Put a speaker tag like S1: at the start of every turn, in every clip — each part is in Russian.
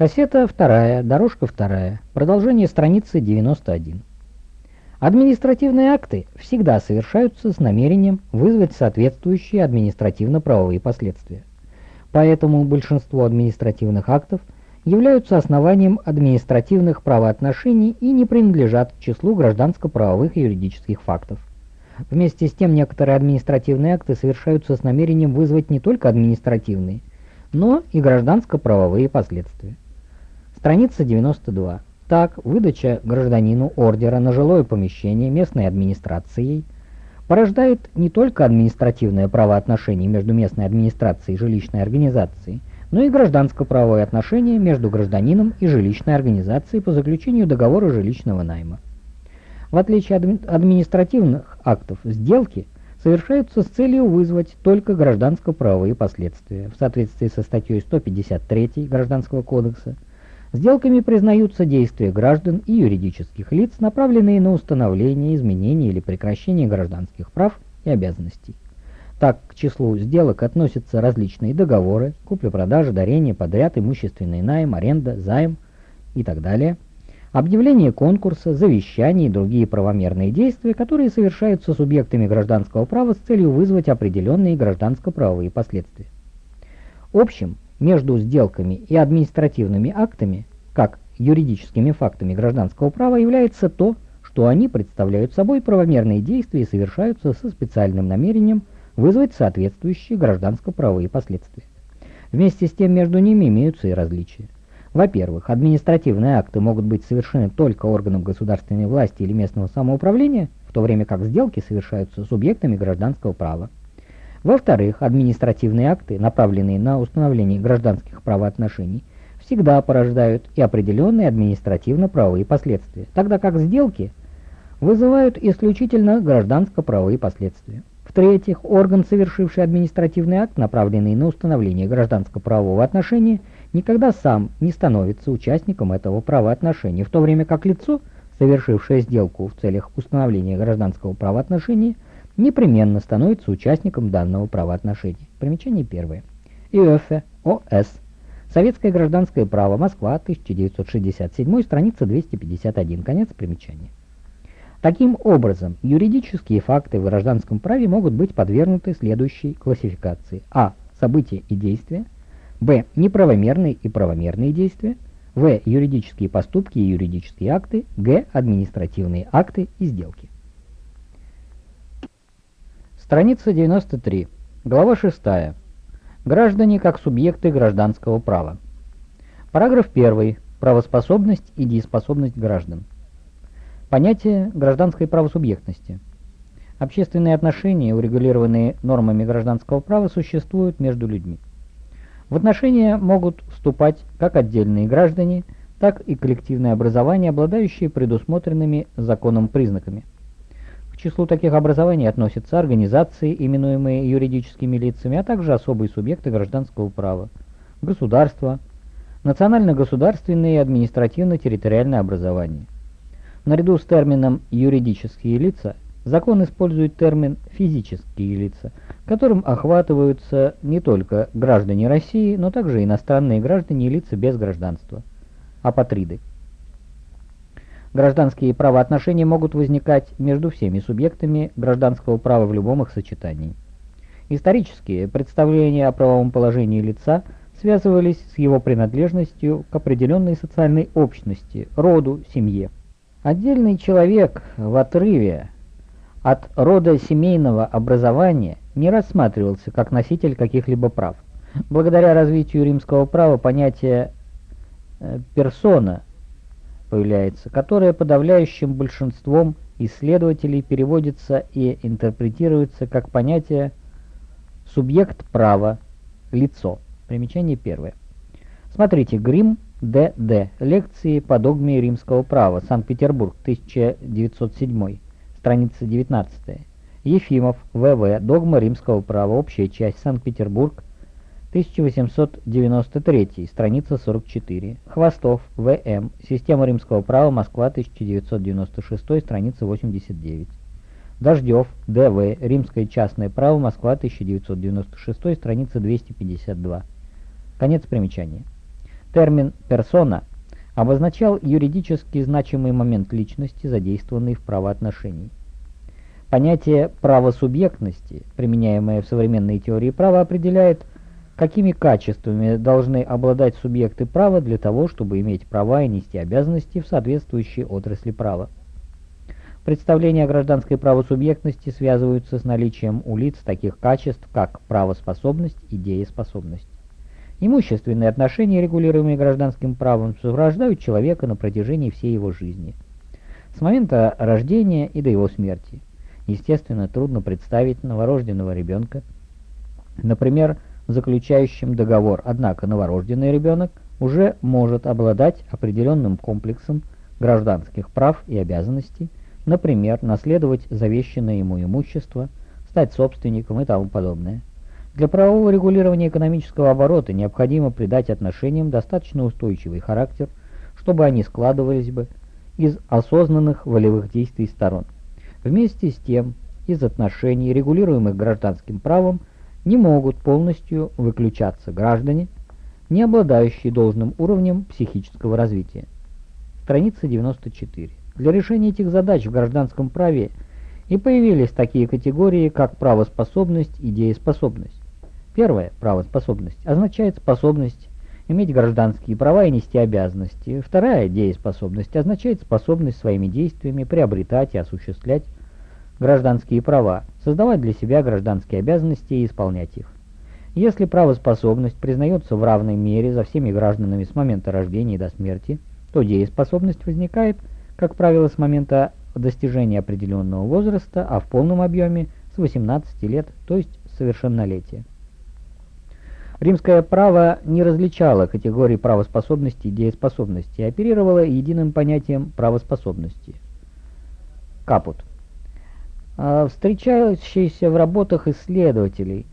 S1: Кассета вторая, дорожка вторая, продолжение страницы 91. Административные акты всегда совершаются с намерением вызвать соответствующие административно-правовые последствия. Поэтому большинство административных актов являются основанием административных правоотношений и не принадлежат к числу гражданско-правовых и юридических фактов. Вместе с тем некоторые административные акты совершаются с намерением вызвать не только административные, но и гражданско-правовые последствия. Страница 92. Так, выдача гражданину ордера на жилое помещение местной администрацией порождает не только административное правоотношение между местной администрацией и жилищной организацией, но и гражданско-правовое отношение между гражданином и жилищной организацией по заключению договора жилищного найма. В отличие от административных актов, сделки совершаются с целью вызвать только гражданско-правовые последствия в соответствии со статьей 153 Гражданского кодекса Сделками признаются действия граждан и юридических лиц, направленные на установление, изменение или прекращение гражданских прав и обязанностей. Так, к числу сделок относятся различные договоры, купля-продажа, дарение, подряд, имущественный найм, аренда, займ и так далее, объявление конкурса, завещание и другие правомерные действия, которые совершаются субъектами гражданского права с целью вызвать определенные гражданско-правовые последствия. Общим между сделками и административными актами, как юридическими фактами гражданского права, является то, что они представляют собой правомерные действия и совершаются со специальным намерением вызвать соответствующие гражданско-правовые последствия. Вместе с тем между ними имеются и различия. Во-первых, административные акты могут быть совершены только органом государственной власти или местного самоуправления, в то время как сделки совершаются субъектами гражданского права. Во-вторых, административные акты, направленные на установление гражданских правоотношений, всегда порождают и определенные административно-правовые последствия, тогда как сделки вызывают исключительно гражданско-правовые последствия. В-третьих, орган, совершивший административный акт, направленный на установление гражданско-правового отношения, никогда сам не становится участником этого правоотношения, в то время как лицо, совершившее сделку в целях установления гражданского правоотношения, непременно становится участником данного правоотношения. Примечание первое. ИОФ, ОС. Советское гражданское право. Москва, 1967, страница 251. Конец примечания. Таким образом, юридические факты в гражданском праве могут быть подвергнуты следующей классификации. А. События и действия. Б. Неправомерные и правомерные действия. В. Юридические поступки и юридические акты. Г. Административные акты и сделки. Страница 93. Глава 6. Граждане как субъекты гражданского права. Параграф 1. Правоспособность и дееспособность граждан. Понятие гражданской правосубъектности. Общественные отношения, урегулированные нормами гражданского права, существуют между людьми. В отношения могут вступать как отдельные граждане, так и коллективные образования, обладающие предусмотренными законом признаками – числу таких образований относятся организации, именуемые юридическими лицами, а также особые субъекты гражданского права, государства, национально-государственные и административно-территориальные образования. Наряду с термином «юридические лица» закон использует термин «физические лица», которым охватываются не только граждане России, но также иностранные граждане и лица без гражданства, апатриды. Гражданские правоотношения могут возникать между всеми субъектами гражданского права в любом их сочетании. Исторические представления о правовом положении лица связывались с его принадлежностью к определенной социальной общности, роду, семье. Отдельный человек в отрыве от рода семейного образования не рассматривался как носитель каких-либо прав. Благодаря развитию римского права понятие э, «персона» появляется, которое подавляющим большинством исследователей переводится и интерпретируется как понятие «субъект права», «лицо». Примечание первое. Смотрите, Грим, Д.Д. Лекции по догме римского права. Санкт-Петербург, 1907. Страница 19. Ефимов, В.В. Догма римского права. Общая часть. Санкт-Петербург, 1893, страница 44. Хвостов, В.М. Система римского права, Москва, 1996, страница 89. Дождев, Д.В. Римское частное право, Москва, 1996, страница 252. Конец примечания. Термин «персона» обозначал юридически значимый момент личности, задействованный в правоотношении. Понятие правосубъектности, применяемое в современной теории права, определяет, какими качествами должны обладать субъекты права для того, чтобы иметь права и нести обязанности в соответствующей отрасли права. Представления о гражданской правосубъектности связываются с наличием у лиц таких качеств, как правоспособность и дееспособность. Имущественные отношения, регулируемые гражданским правом, сопровождают человека на протяжении всей его жизни, с момента рождения и до его смерти – Естественно, трудно представить новорожденного ребенка, например, заключающим договор, однако новорожденный ребенок уже может обладать определенным комплексом гражданских прав и обязанностей, например, наследовать завещанное ему имущество, стать собственником и тому подобное. Для правового регулирования экономического оборота необходимо придать отношениям достаточно устойчивый характер, чтобы они складывались бы из осознанных волевых действий сторон. Вместе с тем, из отношений, регулируемых гражданским правом, не могут полностью выключаться граждане, не обладающие должным уровнем психического развития. Страница 94. Для решения этих задач в гражданском праве и появились такие категории, как правоспособность и дееспособность. Первое, правоспособность, означает способность иметь гражданские права и нести обязанности. Вторая дееспособность означает способность своими действиями приобретать и осуществлять гражданские права, создавать для себя гражданские обязанности и исполнять их. Если правоспособность признается в равной мере за всеми гражданами с момента рождения до смерти, то дееспособность возникает, как правило, с момента достижения определенного возраста, а в полном объеме с 18 лет, то есть совершеннолетия. Римское право не различало категории правоспособности и дееспособности, а оперировало единым понятием правоспособности. Капут. А встречающееся в работах исследователей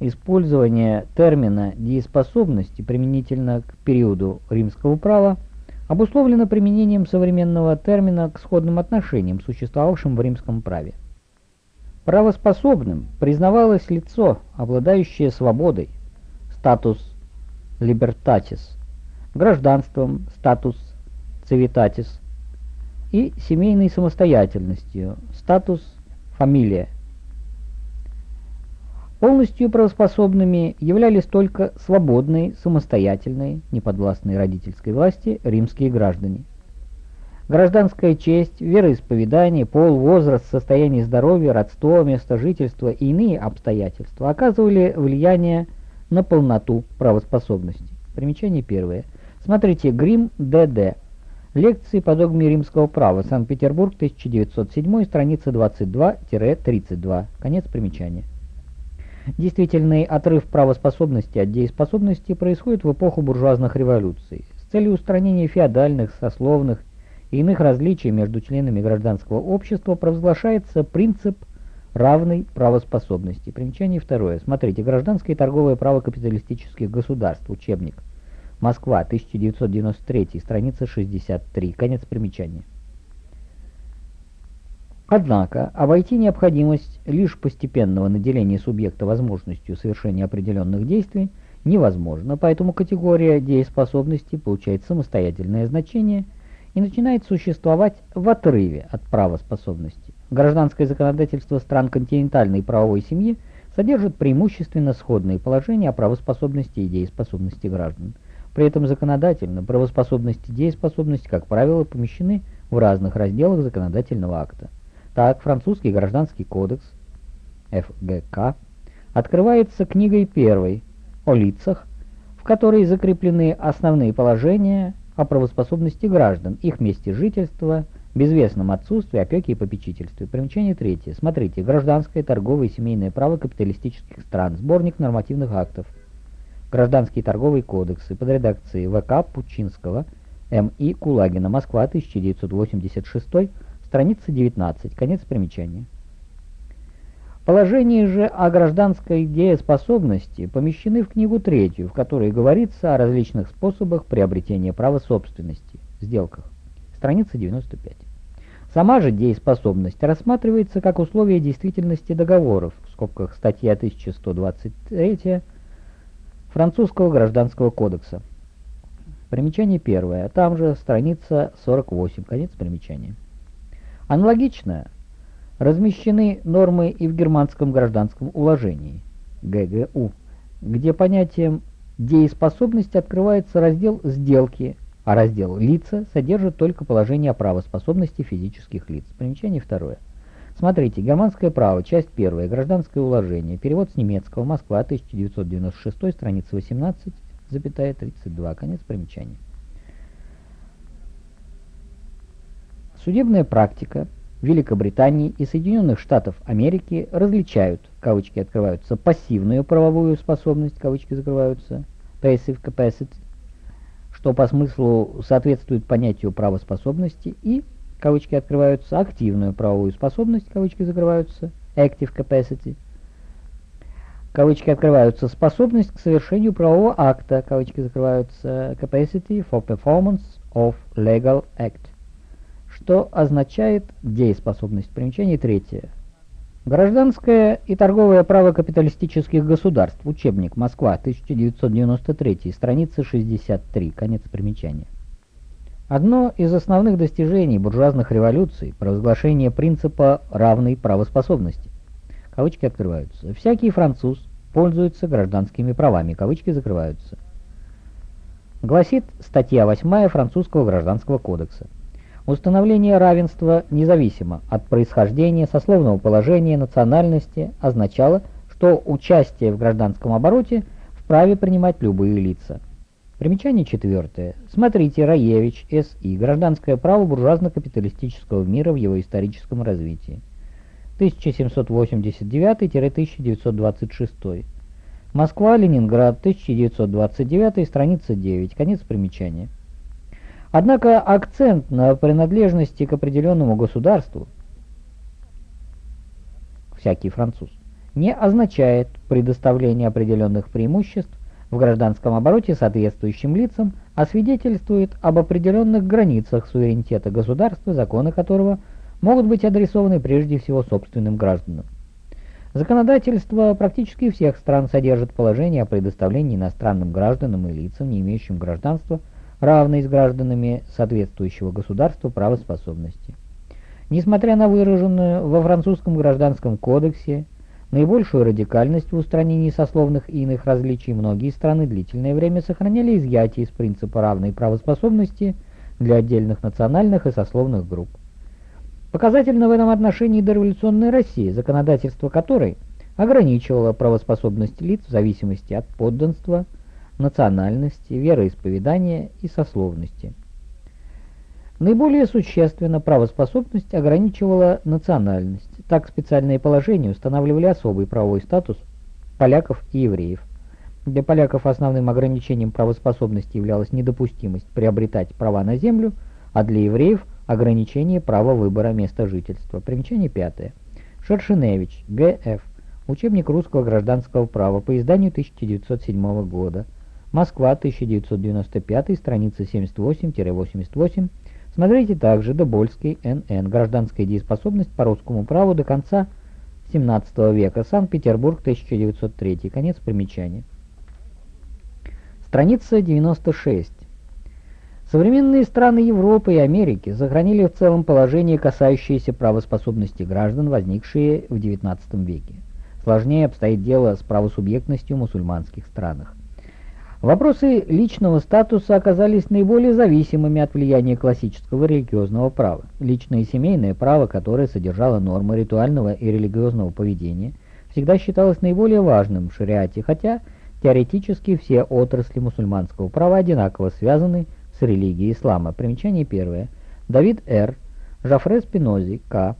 S1: использование термина «дееспособности» применительно к периоду римского права обусловлено применением современного термина к сходным отношениям, существовавшим в римском праве. Правоспособным признавалось лицо, обладающее свободой, статус libertatis, гражданством, статус civitatis, и семейной самостоятельностью, статус familia. Полностью правоспособными являлись только свободные, самостоятельные, неподвластные родительской власти римские граждане. Гражданская честь, вероисповедание, пол, возраст, состояние здоровья, родство, место жительства и иные обстоятельства оказывали влияние на полноту правоспособности. Примечание первое. Смотрите Грим Д.Д. Лекции по догме римского права. Санкт-Петербург, 1907, страница 22-32. Конец примечания. Действительный отрыв правоспособности от дееспособности происходит в эпоху буржуазных революций. С целью устранения феодальных, сословных и иных различий между членами гражданского общества провозглашается принцип равной правоспособности. Примечание второе. Смотрите, гражданское и торговое право капиталистических государств, учебник. Москва, 1993, страница 63. Конец примечания. Однако, обойти необходимость лишь постепенного наделения субъекта возможностью совершения определенных действий невозможно, поэтому категория дееспособности получает самостоятельное значение и начинает существовать в отрыве от правоспособности. Гражданское законодательство стран континентальной правовой семьи содержит преимущественно сходные положения о правоспособности и дееспособности граждан. При этом законодательно правоспособность и дееспособность, как правило, помещены в разных разделах законодательного акта. Так, французский гражданский кодекс ФГК открывается книгой первой о лицах, в которой закреплены основные положения о правоспособности граждан, их месте жительства, безвестном отсутствии опеки и попечительстве. Примечание третье. Смотрите. Гражданское, торговое и семейное право капиталистических стран. Сборник нормативных актов. Гражданские торговые кодексы под редакцией ВК Пучинского, М.И. Кулагина. Москва, 1986, страница 19. Конец примечания. Положения же о гражданской дееспособности помещены в книгу третью, в которой говорится о различных способах приобретения права собственности, сделках. Страница 95. Сама же дееспособность рассматривается как условие действительности договоров, в скобках статья 1123 Французского гражданского кодекса. Примечание первое. Там же страница 48. Конец примечания. Аналогично размещены нормы и в германском гражданском уложении ГГУ, где понятием дееспособность открывается раздел «Сделки», а раздел «Лица» содержит только положение о правоспособности физических лиц. Примечание второе. Смотрите, германское право, часть первая, гражданское уложение, перевод с немецкого, Москва, 1996, страница 18, запятая 32, конец примечания. Судебная практика Великобритании и Соединенных Штатов Америки различают, кавычки открываются, пассивную правовую способность, кавычки закрываются, passive capacity, что по смыслу соответствует понятию правоспособности, и кавычки открываются, активную правовую способность, кавычки закрываются, active capacity, кавычки открываются, способность к совершению правового акта, кавычки закрываются, capacity for performance of legal act, что означает дееспособность. Примечание третье. Гражданское и торговое право капиталистических государств. Учебник. Москва. 1993. Страница 63. Конец примечания. Одно из основных достижений буржуазных революций – провозглашение принципа равной правоспособности. Кавычки открываются. Всякий француз пользуется гражданскими правами. Кавычки закрываются. Гласит статья 8 французского гражданского кодекса. Установление равенства независимо от происхождения, сословного положения, национальности означало, что участие в гражданском обороте вправе принимать любые лица. Примечание четвертое. Смотрите Раевич, С.И. Гражданское право буржуазно-капиталистического мира в его историческом развитии. 1789-1926. Москва, Ленинград, 1929, страница 9. Конец примечания. Однако акцент на принадлежности к определенному государству, всякий француз, не означает предоставление определенных преимуществ в гражданском обороте соответствующим лицам, а свидетельствует об определенных границах суверенитета государства, законы которого могут быть адресованы прежде всего собственным гражданам. Законодательство практически всех стран содержит положение о предоставлении иностранным гражданам и лицам, не имеющим гражданства, равной с гражданами соответствующего государства правоспособности. Несмотря на выраженную во французском гражданском кодексе Наибольшую радикальность в устранении сословных и иных различий многие страны длительное время сохраняли изъятие из принципа равной правоспособности для отдельных национальных и сословных групп. Показательно в этом отношении дореволюционная Россия, законодательство которой ограничивало правоспособность лиц в зависимости от подданства, национальности, вероисповедания и сословности. Наиболее существенно правоспособность ограничивала национальность. Так специальные положения устанавливали особый правовой статус поляков и евреев. Для поляков основным ограничением правоспособности являлась недопустимость приобретать права на землю, а для евреев – ограничение права выбора места жительства. Примечание пятое. Шершеневич, Г.Ф. Учебник русского гражданского права по изданию 1907 года. Москва, 1995, страница 78-88, Смотрите также Добольский, Н.Н. Гражданская дееспособность по русскому праву до конца XVII века. Санкт-Петербург, 1903. Конец примечания. Страница 96. Современные страны Европы и Америки сохранили в целом положение, касающееся правоспособности граждан, возникшие в XIX веке. Сложнее обстоит дело с правосубъектностью в мусульманских странах. Вопросы личного статуса оказались наиболее зависимыми от влияния классического религиозного права. Личное и семейное право, которое содержало нормы ритуального и религиозного поведения, всегда считалось наиболее важным в шариате, хотя теоретически все отрасли мусульманского права одинаково связаны с религией ислама. Примечание первое. Давид Р. Жафре Спинози, К.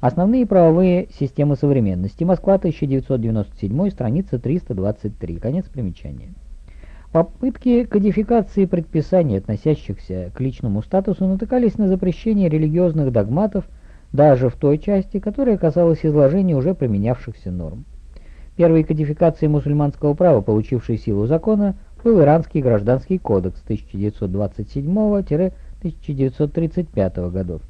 S1: Основные правовые системы современности. Москва, 1997, страница 323. Конец примечания. Попытки кодификации предписаний, относящихся к личному статусу, натыкались на запрещение религиозных догматов даже в той части, которая касалась изложения уже применявшихся норм. Первой кодификацией мусульманского права, получившей силу закона, был Иранский гражданский кодекс 1927-1935 годов.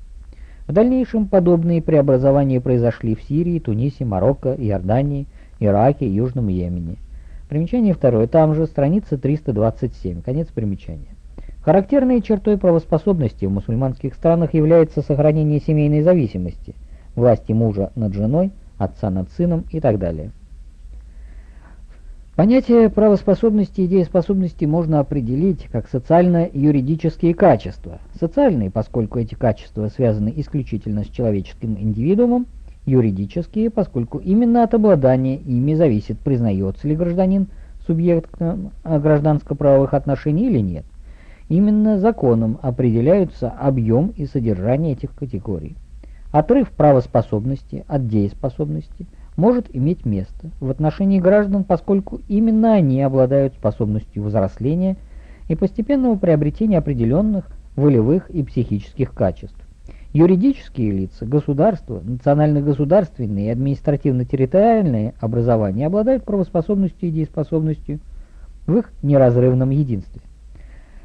S1: В дальнейшем подобные преобразования произошли в Сирии, Тунисе, Марокко, Иордании, Ираке и Южном Йемене. Примечание второе. Там же страница 327. Конец примечания. Характерной чертой правоспособности в мусульманских странах является сохранение семейной зависимости, власти мужа над женой, отца над сыном и так далее. Понятие правоспособности и дееспособности можно определить как социально-юридические качества. Социальные, поскольку эти качества связаны исключительно с человеческим индивидуумом, юридические, поскольку именно от обладания ими зависит, признается ли гражданин субъектом гражданско-правовых отношений или нет. Именно законом определяются объем и содержание этих категорий. Отрыв правоспособности от дееспособности – может иметь место в отношении граждан, поскольку именно они обладают способностью взросления и постепенного приобретения определенных волевых и психических качеств. Юридические лица, государства, национально-государственные и административно-территориальные образования обладают правоспособностью и дееспособностью в их неразрывном единстве.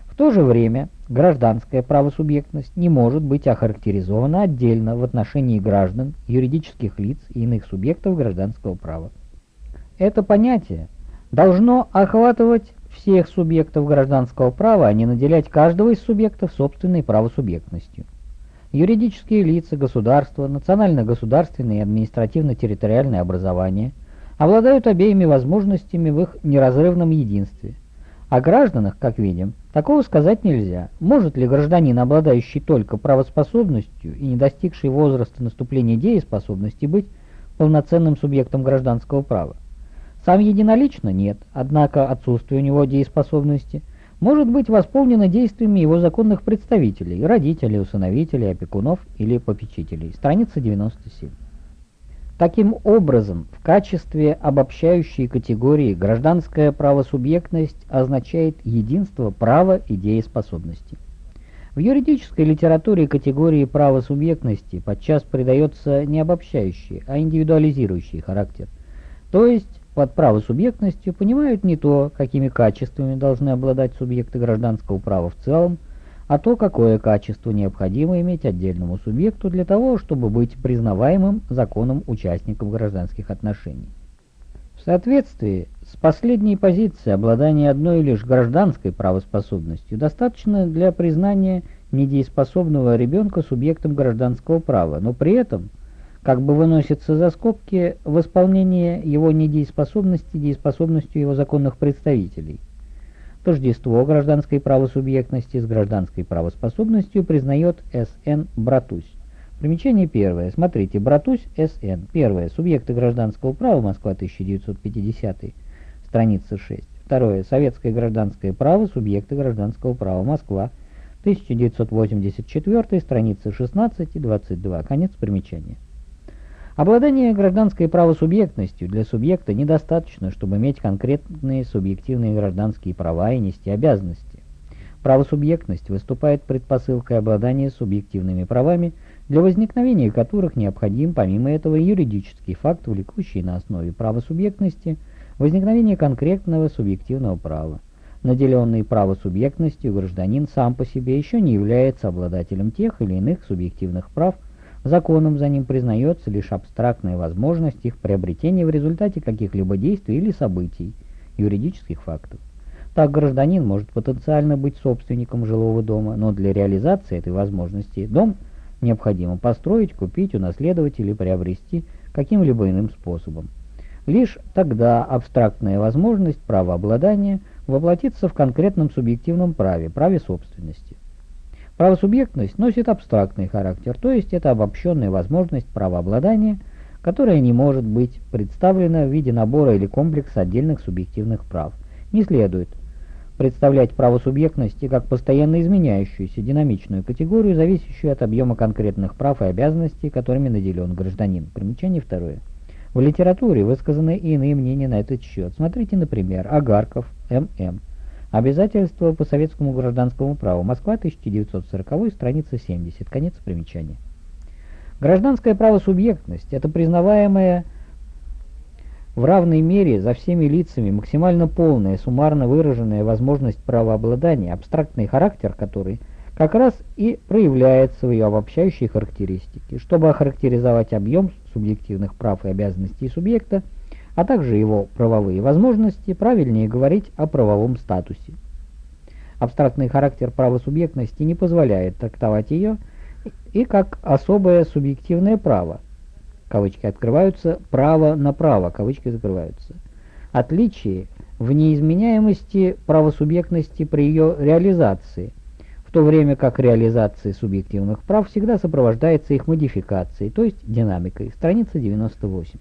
S1: В то же время гражданская правосубъектность не может быть охарактеризована отдельно в отношении граждан, юридических лиц и иных субъектов гражданского права. Это понятие должно охватывать всех субъектов гражданского права, а не наделять каждого из субъектов собственной правосубъектностью. Юридические лица, государства, национально-государственные и административно-территориальные образования обладают обеими возможностями в их неразрывном единстве – о гражданах, как видим, такого сказать нельзя. Может ли гражданин, обладающий только правоспособностью и не достигший возраста наступления дееспособности, быть полноценным субъектом гражданского права? Сам единолично нет, однако отсутствие у него дееспособности может быть восполнено действиями его законных представителей, родителей, усыновителей, опекунов или попечителей. Страница 97. Таким образом, в качестве обобщающей категории гражданская правосубъектность означает единство права и дееспособности. В юридической литературе категории правосубъектности подчас придается не обобщающий, а индивидуализирующий характер. То есть под правосубъектностью понимают не то, какими качествами должны обладать субъекты гражданского права в целом, а то, какое качество необходимо иметь отдельному субъекту для того, чтобы быть признаваемым законом участником гражданских отношений. В соответствии с последней позицией обладания одной лишь гражданской правоспособностью достаточно для признания недееспособного ребенка субъектом гражданского права, но при этом как бы выносится за скобки восполнение его недееспособности дееспособностью его законных представителей – Тождество гражданской правосубъектности с гражданской правоспособностью признает С.Н. Братусь. Примечание первое. Смотрите, Братусь С.Н. Первое. Субъекты гражданского права. Москва, 1950. Страница 6. Второе. Советское гражданское право. Субъекты гражданского права. Москва, 1984. Страница 16 и 22. Конец примечания. Обладание гражданской правосубъектностью для субъекта недостаточно, чтобы иметь конкретные субъективные гражданские права и нести обязанности. Правосубъектность выступает предпосылкой обладания субъективными правами, для возникновения которых необходим, помимо этого, юридический факт, влекущий на основе правосубъектности возникновение конкретного субъективного права. Наделенный правосубъектностью гражданин сам по себе еще не является обладателем тех или иных субъективных прав, Законом за ним признается лишь абстрактная возможность их приобретения в результате каких-либо действий или событий, юридических фактов. Так гражданин может потенциально быть собственником жилого дома, но для реализации этой возможности дом необходимо построить, купить, унаследовать или приобрести каким-либо иным способом. Лишь тогда абстрактная возможность правообладания воплотится в конкретном субъективном праве, праве собственности. Правосубъектность носит абстрактный характер, то есть это обобщенная возможность правообладания, которая не может быть представлена в виде набора или комплекса отдельных субъективных прав. Не следует представлять правосубъектности как постоянно изменяющуюся динамичную категорию, зависящую от объема конкретных прав и обязанностей, которыми наделен гражданин. Примечание второе. В литературе высказаны и иные мнения на этот счет. Смотрите, например, Агарков, М.М. Обязательства по советскому гражданскому праву. Москва, 1940, страница 70. Конец примечания. Гражданская правосубъектность – это признаваемая в равной мере за всеми лицами максимально полная, суммарно выраженная возможность правообладания, абстрактный характер которой как раз и проявляется в ее обобщающей характеристике. Чтобы охарактеризовать объем субъективных прав и обязанностей субъекта – а также его правовые возможности, правильнее говорить о правовом статусе. Абстрактный характер правосубъектности не позволяет трактовать ее и как особое субъективное право. Кавычки открываются, право на право, кавычки закрываются. Отличие в неизменяемости правосубъектности при ее реализации, в то время как реализация субъективных прав всегда сопровождается их модификацией, то есть динамикой. Страница 98.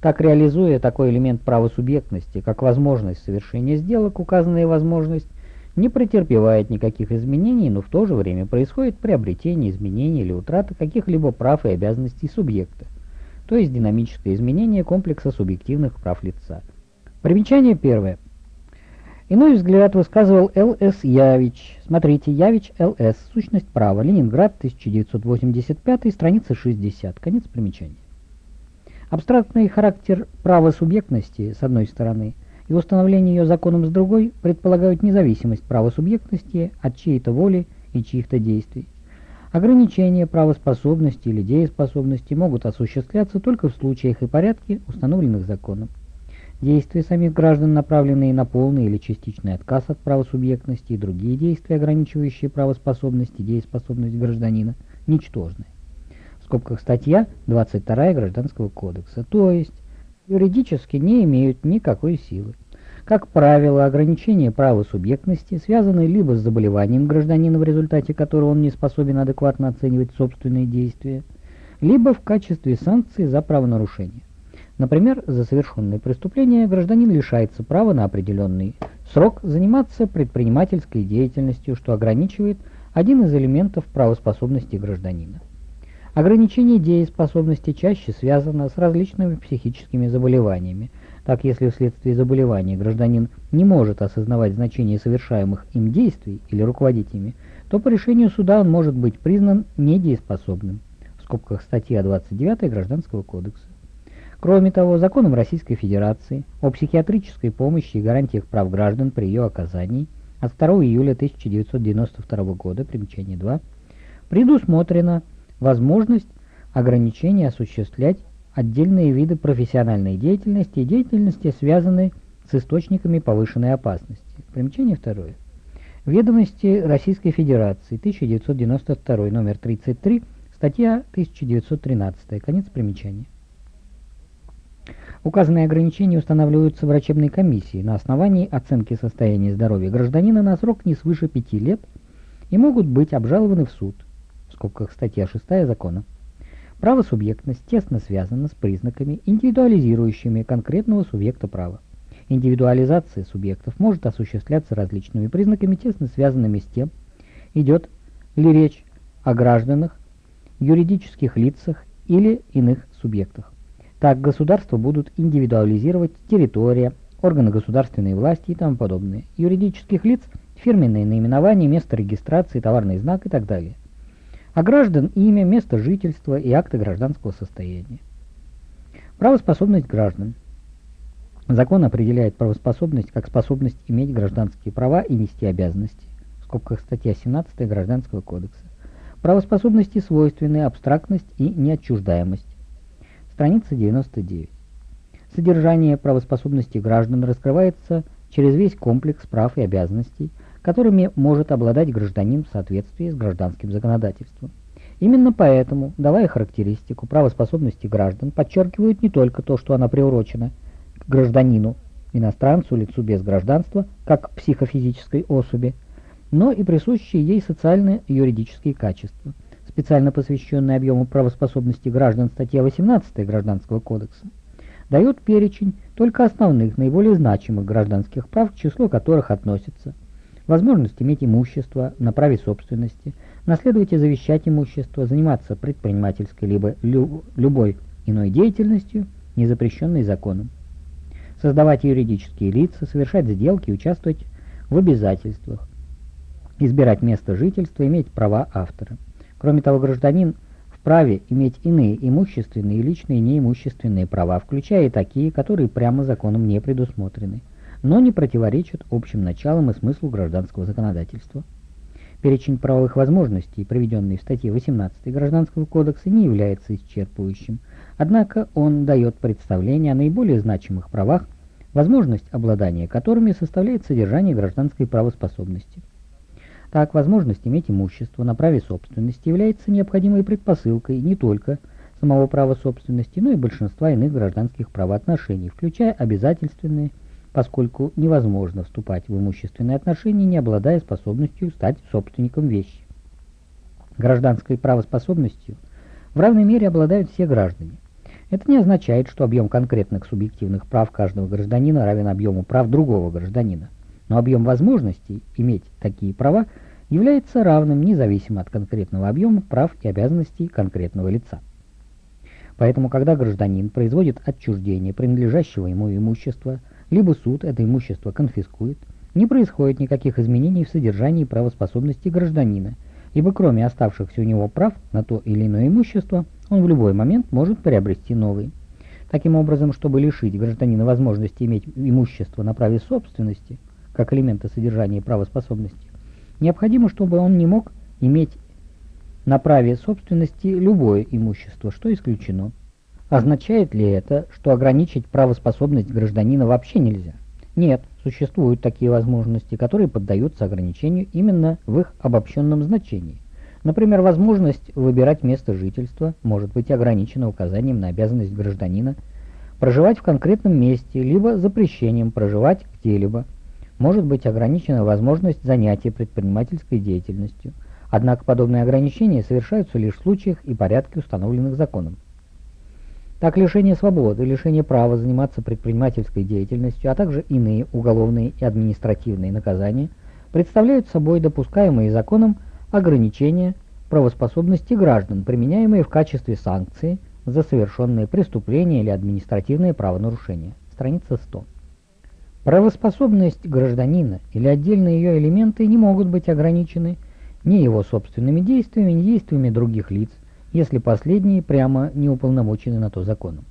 S1: Так, реализуя такой элемент правосубъектности, как возможность совершения сделок, указанная возможность не претерпевает никаких изменений, но в то же время происходит приобретение, изменение или утрата каких-либо прав и обязанностей субъекта, то есть динамическое изменение комплекса субъективных прав лица. Примечание первое. Иной взгляд высказывал Л.С. Явич. Смотрите, Явич Л.С. Сущность права. Ленинград, 1985, страница 60. Конец примечания. Абстрактный характер права субъектности, с одной стороны, и установление ее законом с другой предполагают независимость права субъектности от чьей-то воли и чьих-то действий. Ограничения правоспособности или дееспособности могут осуществляться только в случаях и порядке, установленных законом. Действия самих граждан, направленные на полный или частичный отказ от правосубъектности и другие действия, ограничивающие правоспособность и дееспособность гражданина, ничтожны скобках статья 22 Гражданского кодекса, то есть юридически не имеют никакой силы. Как правило, ограничения права субъектности связаны либо с заболеванием гражданина, в результате которого он не способен адекватно оценивать собственные действия, либо в качестве санкции за правонарушение. Например, за совершенное преступление гражданин лишается права на определенный срок заниматься предпринимательской деятельностью, что ограничивает один из элементов правоспособности гражданина. Ограничение дееспособности чаще связано с различными психическими заболеваниями. Так, если вследствие заболевания гражданин не может осознавать значение совершаемых им действий или руководить ими, то по решению суда он может быть признан недееспособным. В скобках статья 29 Гражданского кодекса. Кроме того, законом Российской Федерации о психиатрической помощи и гарантиях прав граждан при ее оказании от 2 июля 1992 года, примечание 2, предусмотрено возможность ограничения осуществлять отдельные виды профессиональной деятельности и деятельности, связанные с источниками повышенной опасности. Примечание второе. Ведомости Российской Федерации, 1992, номер 33, статья 1913, конец примечания. Указанные ограничения устанавливаются врачебной комиссией на основании оценки состояния здоровья гражданина на срок не свыше 5 лет и могут быть обжалованы в суд скобках статья 6 закона. Правосубъектность тесно связана с признаками, индивидуализирующими конкретного субъекта права. Индивидуализация субъектов может осуществляться различными признаками, тесно связанными с тем, идет ли речь о гражданах, юридических лицах или иных субъектах. Так государства будут индивидуализировать территория, органы государственной власти и тому подобное, юридических лиц, фирменные наименования, место регистрации, товарный знак и так далее а граждан имя, место жительства и акты гражданского состояния. Правоспособность граждан. Закон определяет правоспособность как способность иметь гражданские права и нести обязанности. В скобках статья 17 Гражданского кодекса. Правоспособности свойственны абстрактность и неотчуждаемость. Страница 99. Содержание правоспособности граждан раскрывается через весь комплекс прав и обязанностей, которыми может обладать гражданин в соответствии с гражданским законодательством. Именно поэтому, давая характеристику правоспособности граждан, подчеркивают не только то, что она приурочена к гражданину, иностранцу, лицу без гражданства, как к психофизической особи, но и присущие ей социально-юридические качества. Специально посвященный объему правоспособности граждан статья 18 Гражданского кодекса дает перечень только основных, наиболее значимых гражданских прав, к числу которых относятся возможность иметь имущество на праве собственности, наследовать и завещать имущество, заниматься предпринимательской либо лю любой иной деятельностью, не запрещенной законом, создавать юридические лица, совершать сделки, участвовать в обязательствах, избирать место жительства, иметь права автора. Кроме того, гражданин вправе иметь иные имущественные и личные неимущественные права, включая и такие, которые прямо законом не предусмотрены но не противоречат общим началам и смыслу гражданского законодательства. Перечень правовых возможностей, приведенный в статье 18 Гражданского кодекса, не является исчерпывающим, однако он дает представление о наиболее значимых правах, возможность обладания которыми составляет содержание гражданской правоспособности. Так, возможность иметь имущество на праве собственности является необходимой предпосылкой не только самого права собственности, но и большинства иных гражданских правоотношений, включая обязательственные, поскольку невозможно вступать в имущественные отношения, не обладая способностью стать собственником вещи. Гражданской правоспособностью в равной мере обладают все граждане. Это не означает, что объем конкретных субъективных прав каждого гражданина равен объему прав другого гражданина но объем возможностей иметь такие права является равным независимо от конкретного объема прав и обязанностей конкретного лица. Поэтому, когда гражданин производит отчуждение принадлежащего ему имущества, либо суд это имущество конфискует, не происходит никаких изменений в содержании правоспособности гражданина, ибо кроме оставшихся у него прав на то или иное имущество, он в любой момент может приобрести новые. Таким образом, чтобы лишить гражданина возможности иметь имущество на праве собственности – как элемента содержания правоспособности, необходимо, чтобы он не мог иметь на праве собственности любое имущество, что исключено. Означает ли это, что ограничить правоспособность гражданина вообще нельзя? Нет, существуют такие возможности, которые поддаются ограничению именно в их обобщенном значении. Например, возможность выбирать место жительства может быть ограничена указанием на обязанность гражданина проживать в конкретном месте, либо запрещением проживать где-либо, может быть ограничена возможность занятия предпринимательской деятельностью, однако подобные ограничения совершаются лишь в случаях и порядке, установленных законом. Так лишение свободы, лишение права заниматься предпринимательской деятельностью, а также иные уголовные и административные наказания представляют собой допускаемые законом ограничения правоспособности граждан, применяемые в качестве санкции за совершенные преступления или административные правонарушения. Страница 100. Правоспособность гражданина или отдельные ее элементы не могут быть ограничены ни его собственными действиями, ни действиями других лиц, если последние прямо не уполномочены на то законом.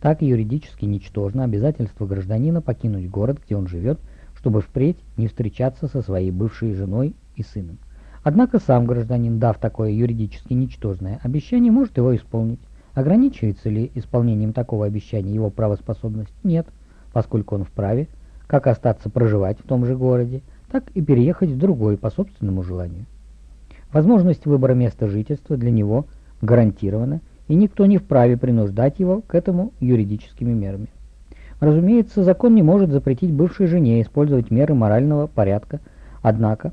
S1: Так юридически ничтожно обязательство гражданина покинуть город, где он живет, чтобы впредь не встречаться со своей бывшей женой и сыном. Однако сам гражданин, дав такое юридически ничтожное обещание, может его исполнить. Ограничивается ли исполнением такого обещания его правоспособность? Нет поскольку он вправе как остаться проживать в том же городе, так и переехать в другой по собственному желанию. Возможность выбора места жительства для него гарантирована, и никто не вправе принуждать его к этому юридическими мерами. Разумеется, закон не может запретить бывшей жене использовать меры морального порядка, однако,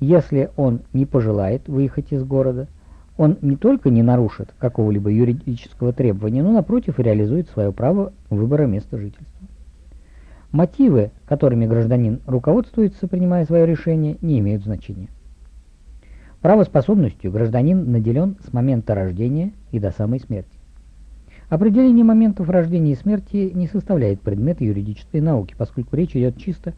S1: если он не пожелает выехать из города, он не только не нарушит какого-либо юридического требования, но напротив реализует свое право выбора места жительства. Мотивы, которыми гражданин руководствуется, принимая свое решение, не имеют значения. Правоспособностью гражданин наделен с момента рождения и до самой смерти. Определение моментов рождения и смерти не составляет предмет юридической науки, поскольку речь идет чисто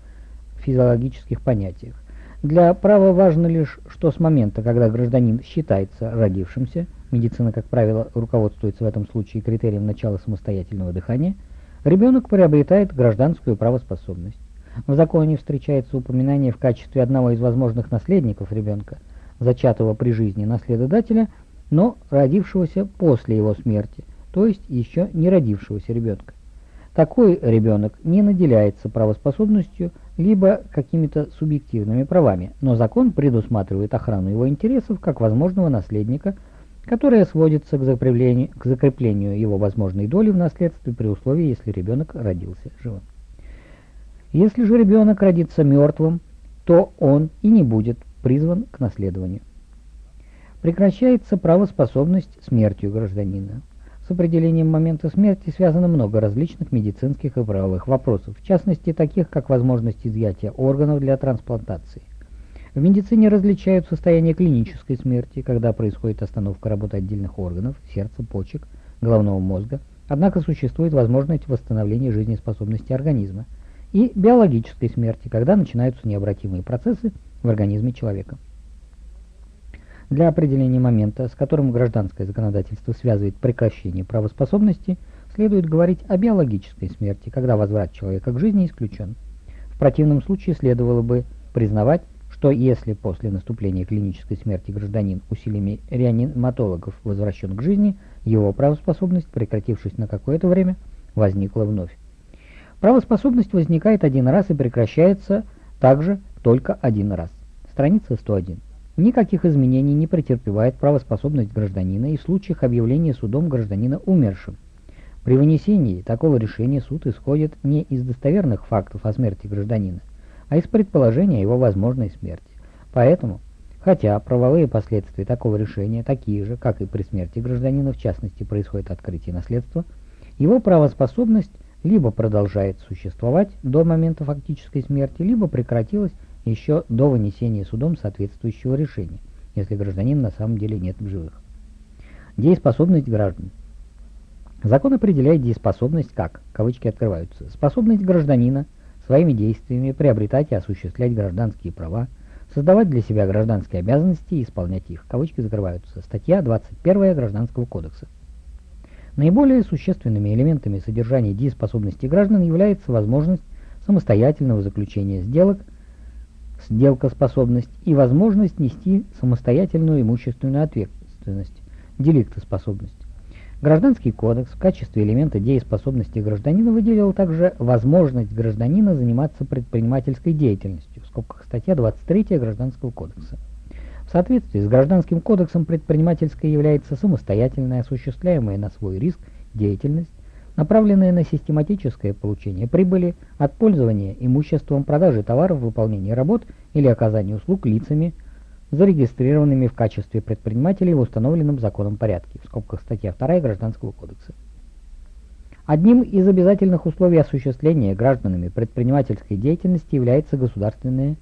S1: о физиологических понятиях. Для права важно лишь, что с момента, когда гражданин считается родившимся, медицина, как правило, руководствуется в этом случае критерием начала самостоятельного дыхания – Ребенок приобретает гражданскую правоспособность. В законе встречается упоминание в качестве одного из возможных наследников ребенка, зачатого при жизни наследодателя, но родившегося после его смерти, то есть еще не родившегося ребенка. Такой ребенок не наделяется правоспособностью либо какими-то субъективными правами, но закон предусматривает охрану его интересов как возможного наследника – которая сводится к закреплению, к закреплению его возможной доли в наследстве при условии, если ребенок родился живым. Если же ребенок родится мертвым, то он и не будет призван к наследованию. Прекращается правоспособность смертью гражданина. С определением момента смерти связано много различных медицинских и правовых вопросов, в частности таких, как возможность изъятия органов для трансплантации. В медицине различают состояние клинической смерти, когда происходит остановка работы отдельных органов, сердца, почек, головного мозга, однако существует возможность восстановления жизнеспособности организма, и биологической смерти, когда начинаются необратимые процессы в организме человека. Для определения момента, с которым гражданское законодательство связывает прекращение правоспособности, следует говорить о биологической смерти, когда возврат человека к жизни исключен. В противном случае следовало бы признавать что если после наступления клинической смерти гражданин усилиями реаниматологов возвращен к жизни, его правоспособность, прекратившись на какое-то время, возникла вновь. Правоспособность возникает один раз и прекращается также только один раз. Страница 101. Никаких изменений не претерпевает правоспособность гражданина и в случаях объявления судом гражданина умершим. При вынесении такого решения суд исходит не из достоверных фактов о смерти гражданина, а из предположения его возможной смерти. Поэтому, хотя правовые последствия такого решения такие же, как и при смерти гражданина, в частности происходит открытие наследства, его правоспособность либо продолжает существовать до момента фактической смерти, либо прекратилась еще до вынесения судом соответствующего решения, если гражданин на самом деле нет в живых. Дееспособность граждан. Закон определяет дееспособность как, кавычки открываются, способность гражданина своими действиями приобретать и осуществлять гражданские права, создавать для себя гражданские обязанности и исполнять их, кавычки закрываются, статья 21 Гражданского кодекса. Наиболее существенными элементами содержания дееспособности граждан является возможность самостоятельного заключения сделок, сделкоспособность и возможность нести самостоятельную имущественную ответственность, деликтоспособность. Гражданский кодекс в качестве элемента дееспособности гражданина выделил также возможность гражданина заниматься предпринимательской деятельностью, в скобках статья 23 Гражданского кодекса. В соответствии с Гражданским кодексом предпринимательской является самостоятельная, осуществляемая на свой риск деятельность, направленная на систематическое получение прибыли от пользования имуществом, продажи товаров, выполнения работ или оказания услуг лицами, зарегистрированными в качестве предпринимателей в установленном законом порядке, в скобках статья 2 Гражданского кодекса. Одним из обязательных условий осуществления гражданами предпринимательской деятельности является государственная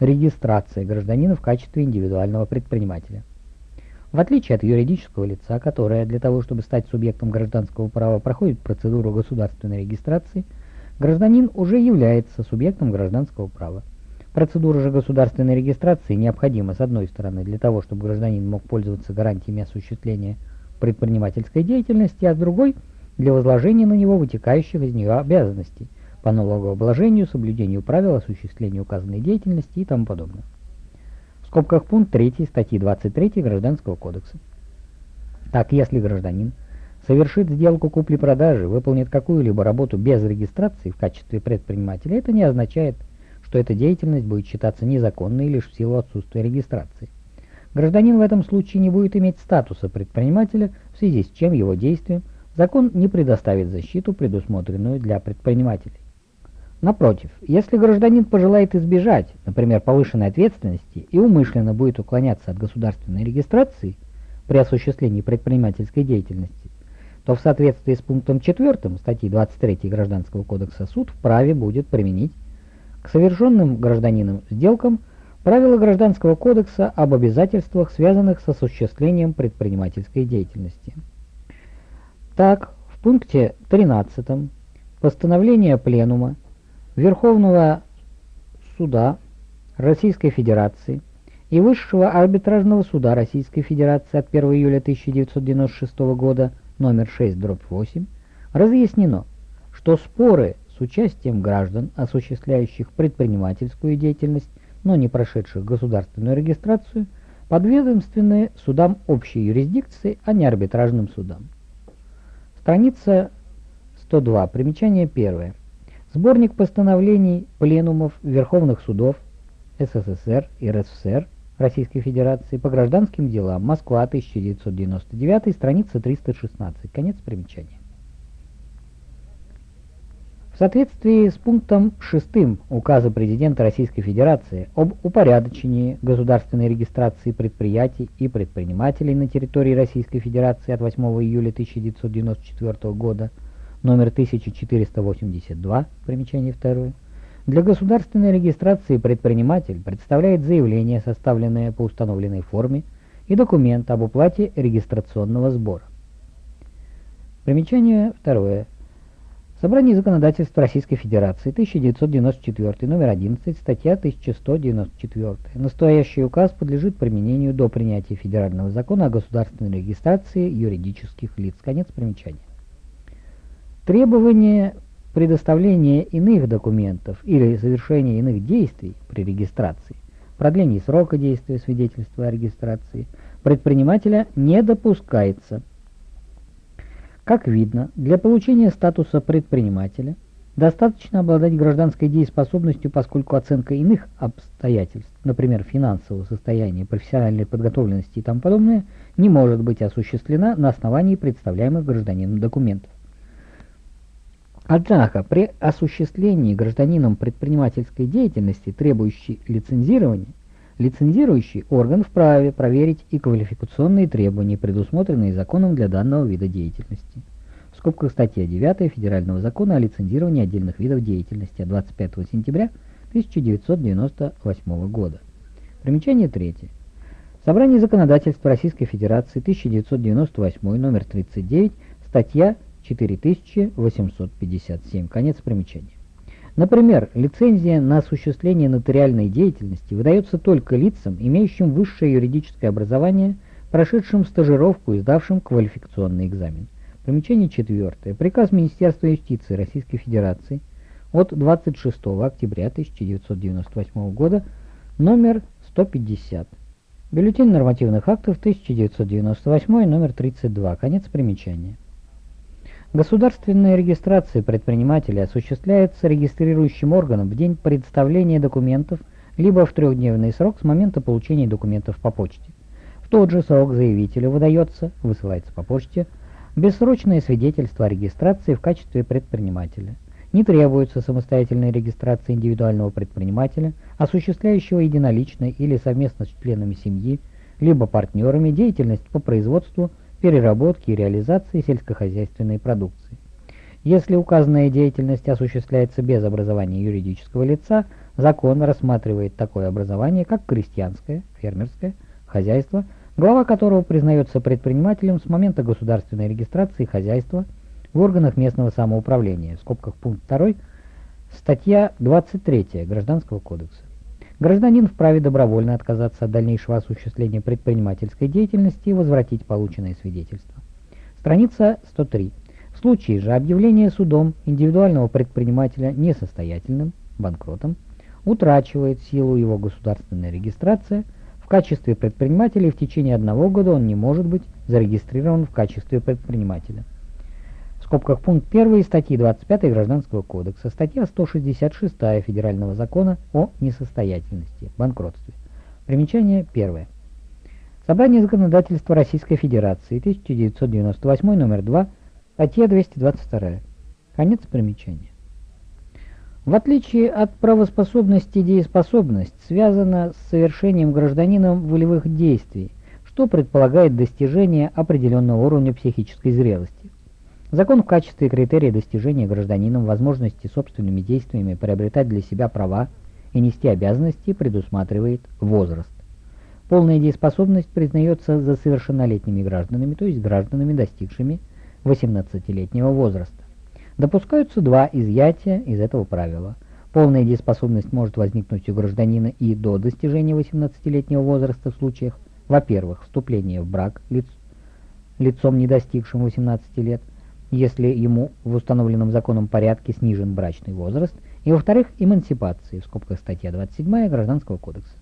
S1: регистрация гражданина в качестве индивидуального предпринимателя. В отличие от юридического лица, которое для того, чтобы стать субъектом гражданского права, проходит процедуру государственной регистрации, гражданин уже является субъектом гражданского права. Процедура же государственной регистрации необходима, с одной стороны, для того, чтобы гражданин мог пользоваться гарантиями осуществления предпринимательской деятельности, а с другой – для возложения на него вытекающих из нее обязанностей – по налогообложению, соблюдению правил, осуществлению указанной деятельности и тому подобное. Скобках пункт 3 статьи 23 Гражданского кодекса. Так, если гражданин совершит сделку купли-продажи, выполнит какую-либо работу без регистрации в качестве предпринимателя, это не означает, что эта деятельность будет считаться незаконной лишь в силу отсутствия регистрации. Гражданин в этом случае не будет иметь статуса предпринимателя, в связи с чем его действием закон не предоставит защиту, предусмотренную для предпринимателей. Напротив, если гражданин пожелает избежать, например, повышенной ответственности и умышленно будет уклоняться от государственной регистрации при осуществлении предпринимательской деятельности, то в соответствии с пунктом 4 статьи 23 Гражданского кодекса суд вправе будет применить к совершенным гражданином сделкам правила Гражданского кодекса об обязательствах, связанных с осуществлением предпринимательской деятельности. Так, в пункте 13 постановления Пленума Верховного суда Российской Федерации и Высшего арбитражного суда Российской Федерации от 1 июля 1996 года номер 6 дробь 8 разъяснено, что споры с участием граждан, осуществляющих предпринимательскую деятельность, но не прошедших государственную регистрацию, подведомственны судам общей юрисдикции, а не арбитражным судам. Страница 102. Примечание первое. Сборник постановлений пленумов Верховных судов СССР и РСФСР Российской Федерации по гражданским делам. Москва, 1999, страница 316. Конец примечания. В соответствии с пунктом 6 Указа Президента Российской Федерации об упорядочении государственной регистрации предприятий и предпринимателей на территории Российской Федерации от 8 июля 1994 года номер 1482, примечание второе, для государственной регистрации предприниматель представляет заявление, составленное по установленной форме, и документ об уплате регистрационного сбора. Примечание второе. Собрание законодательства Российской Федерации, 1994, номер 11, статья 1194. Настоящий указ подлежит применению до принятия федерального закона о государственной регистрации юридических лиц. Конец примечания. Требование предоставления иных документов или совершения иных действий при регистрации, продление срока действия свидетельства о регистрации предпринимателя не допускается. Как видно, для получения статуса предпринимателя Достаточно обладать гражданской дееспособностью, поскольку оценка иных обстоятельств, например, финансового состояния, профессиональной подготовленности и тому подобное, не может быть осуществлена на основании представляемых гражданином документов. Однако при осуществлении гражданином предпринимательской деятельности, требующей лицензирования, лицензирующий орган вправе проверить и квалификационные требования, предусмотренные законом для данного вида деятельности скобках статья 9 Федерального закона о лицензировании отдельных видов деятельности от 25 сентября 1998 года. Примечание третье. Собрание законодательства Российской Федерации 1998 номер 39, статья 4857. Конец примечания. Например, лицензия на осуществление нотариальной деятельности выдается только лицам, имеющим высшее юридическое образование, прошедшим стажировку и сдавшим квалификационный экзамен. Примечание четвертое. Приказ Министерства юстиции Российской Федерации от 26 октября 1998 года номер 150. Бюллетень нормативных актов 1998 номер 32. Конец примечания. Государственная регистрация предпринимателя осуществляется регистрирующим органом в день представления документов либо в трехдневный срок с момента получения документов по почте. В тот же срок заявителю выдается, высылается по почте, Бессрочное свидетельство о регистрации в качестве предпринимателя. Не требуется самостоятельной регистрации индивидуального предпринимателя, осуществляющего единолично или совместно с членами семьи, либо партнерами деятельность по производству, переработке и реализации сельскохозяйственной продукции. Если указанная деятельность осуществляется без образования юридического лица, закон рассматривает такое образование как крестьянское, фермерское хозяйство – глава которого признается предпринимателем с момента государственной регистрации хозяйства в органах местного самоуправления, в скобках пункт 2, статья 23 Гражданского кодекса. Гражданин вправе добровольно отказаться от дальнейшего осуществления предпринимательской деятельности и возвратить полученное свидетельство. Страница 103. В случае же объявления судом индивидуального предпринимателя несостоятельным, банкротом, утрачивает силу его государственная регистрация – в качестве предпринимателя в течение одного года он не может быть зарегистрирован в качестве предпринимателя. В скобках пункт 1 статьи 25 Гражданского кодекса, статья 166 Федерального закона о несостоятельности, банкротстве. Примечание первое. Собрание законодательства Российской Федерации, 1998, номер 2, статья 222. Конец примечания. В отличие от правоспособности, дееспособность связана с совершением гражданином волевых действий, что предполагает достижение определенного уровня психической зрелости. Закон в качестве критерия достижения гражданином возможности собственными действиями приобретать для себя права и нести обязанности предусматривает возраст. Полная дееспособность признается за совершеннолетними гражданами, то есть гражданами, достигшими 18-летнего возраста. Допускаются два изъятия из этого правила. Полная дееспособность может возникнуть у гражданина и до достижения 18-летнего возраста в случаях, во-первых, вступления в брак лиц, лицом, не достигшим 18 лет, если ему в установленном законом порядке снижен брачный возраст, и, во-вторых, эмансипации, в скобках статья 27 Гражданского кодекса.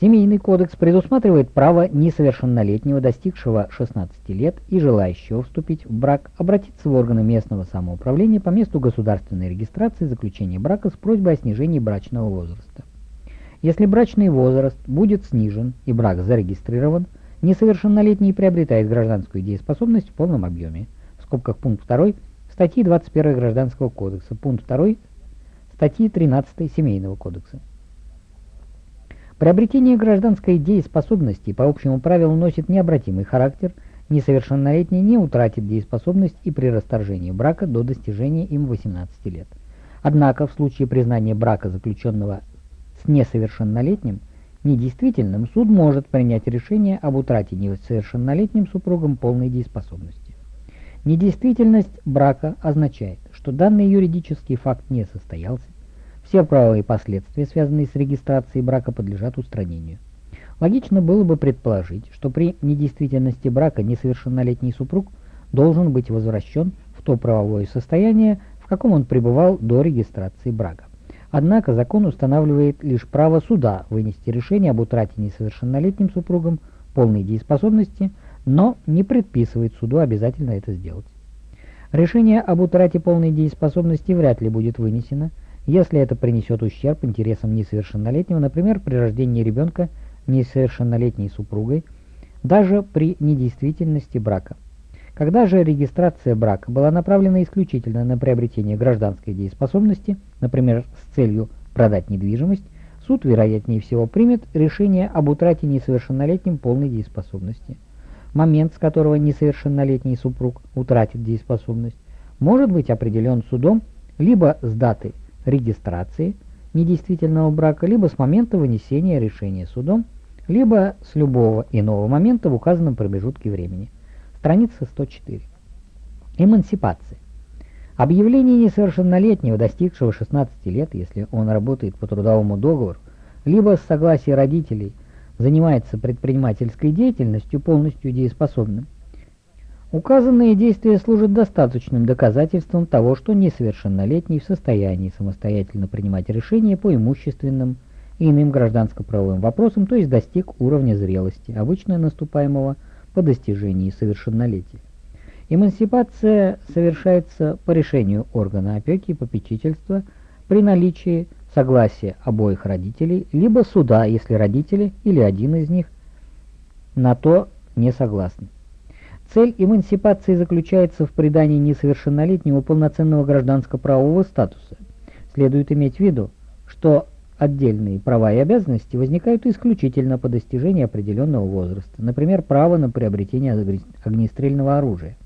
S1: Семейный кодекс предусматривает право несовершеннолетнего, достигшего 16 лет и желающего вступить в брак, обратиться в органы местного самоуправления по месту государственной регистрации заключения брака с просьбой о снижении брачного возраста. Если брачный возраст будет снижен и брак зарегистрирован, несовершеннолетний приобретает гражданскую дееспособность в полном объеме. В скобках пункт 2 статьи 21 Гражданского кодекса, пункт 2 статьи 13 Семейного кодекса. Приобретение гражданской дееспособности по общему правилу носит необратимый характер, несовершеннолетний не утратит дееспособность и при расторжении брака до достижения им 18 лет. Однако в случае признания брака, заключенного с несовершеннолетним, недействительным, суд может принять решение об утрате несовершеннолетним супругом полной дееспособности. Недействительность брака означает, что данный юридический факт не состоялся, все правовые последствия, связанные с регистрацией брака, подлежат устранению. Логично было бы предположить, что при недействительности брака несовершеннолетний супруг должен быть возвращен в то правовое состояние, в каком он пребывал до регистрации брака. Однако закон устанавливает лишь право суда вынести решение об утрате несовершеннолетним супругом полной дееспособности, но не предписывает суду обязательно это сделать. Решение об утрате полной дееспособности вряд ли будет вынесено, если это принесет ущерб интересам несовершеннолетнего, например, при рождении ребенка несовершеннолетней супругой, даже при недействительности брака. Когда же регистрация брака была направлена исключительно на приобретение гражданской дееспособности, например, с целью продать недвижимость, суд, вероятнее всего, примет решение об утрате несовершеннолетним полной дееспособности. Момент, с которого несовершеннолетний супруг утратит дееспособность, может быть определен судом либо с даты регистрации недействительного брака, либо с момента вынесения решения судом, либо с любого иного момента в указанном промежутке времени. Страница 104. Эмансипация. Объявление несовершеннолетнего, достигшего 16 лет, если он работает по трудовому договору, либо с согласия родителей занимается предпринимательской деятельностью, полностью дееспособным. Указанные действия служат достаточным доказательством того, что несовершеннолетний в состоянии самостоятельно принимать решения по имущественным и иным гражданско-правовым вопросам, то есть достиг уровня зрелости, обычно наступаемого по достижении совершеннолетия. Эмансипация совершается по решению органа опеки и попечительства при наличии согласия обоих родителей, либо суда, если родители или один из них на то не согласны. Цель эмансипации заключается в придании несовершеннолетнему полноценного гражданско-правового статуса. Следует иметь в виду, что Отдельные права и обязанности возникают исключительно по достижении определенного возраста, например, право на приобретение огнестрельного оружия.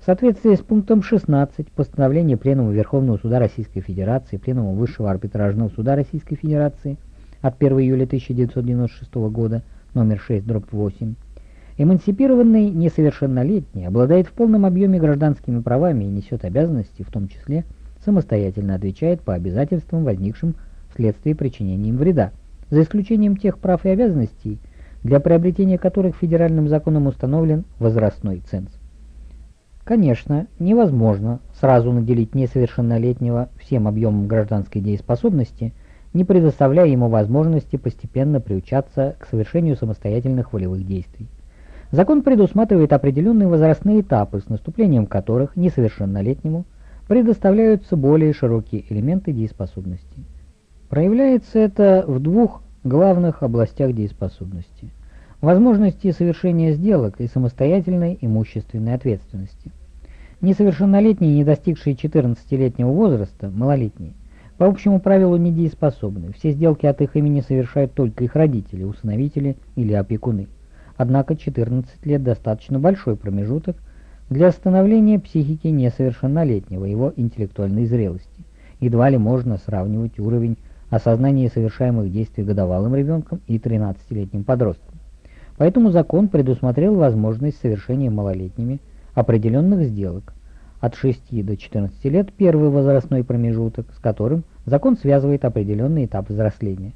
S1: В соответствии с пунктом 16 постановления Пленума Верховного Суда Российской Федерации, Пленума Высшего Арбитражного Суда Российской Федерации от 1 июля 1996 года, номер 6, дробь 8, эмансипированный несовершеннолетний обладает в полном объеме гражданскими правами и несет обязанности, в том числе самостоятельно отвечает по обязательствам, возникшим вследствие причинения им вреда, за исключением тех прав и обязанностей, для приобретения которых федеральным законом установлен возрастной ценз. Конечно, невозможно сразу наделить несовершеннолетнего всем объемом гражданской дееспособности, не предоставляя ему возможности постепенно приучаться к совершению самостоятельных волевых действий. Закон предусматривает определенные возрастные этапы, с наступлением которых несовершеннолетнему предоставляются более широкие элементы дееспособности. Проявляется это в двух главных областях дееспособности. Возможности совершения сделок и самостоятельной имущественной ответственности. Несовершеннолетние, не достигшие 14-летнего возраста, малолетние, по общему правилу недееспособны. Все сделки от их имени совершают только их родители, усыновители или опекуны. Однако 14 лет достаточно большой промежуток для становления психики несовершеннолетнего, его интеллектуальной зрелости. Едва ли можно сравнивать уровень осознание совершаемых действий годовалым ребенком и 13-летним подростком. Поэтому закон предусмотрел возможность совершения малолетними определенных сделок от 6 до 14 лет первый возрастной промежуток, с которым закон связывает определенный этап взросления.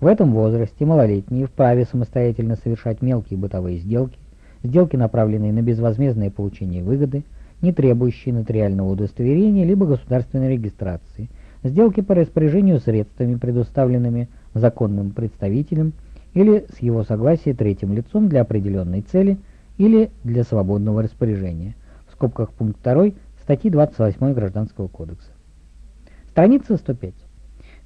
S1: В этом возрасте малолетние вправе самостоятельно совершать мелкие бытовые сделки, сделки, направленные на безвозмездное получение выгоды, не требующие нотариального удостоверения либо государственной регистрации – сделки по распоряжению средствами, предоставленными законным представителем или с его согласия третьим лицом для определенной цели или для свободного распоряжения. В скобках пункт 2 статьи 28 Гражданского кодекса. Страница 105.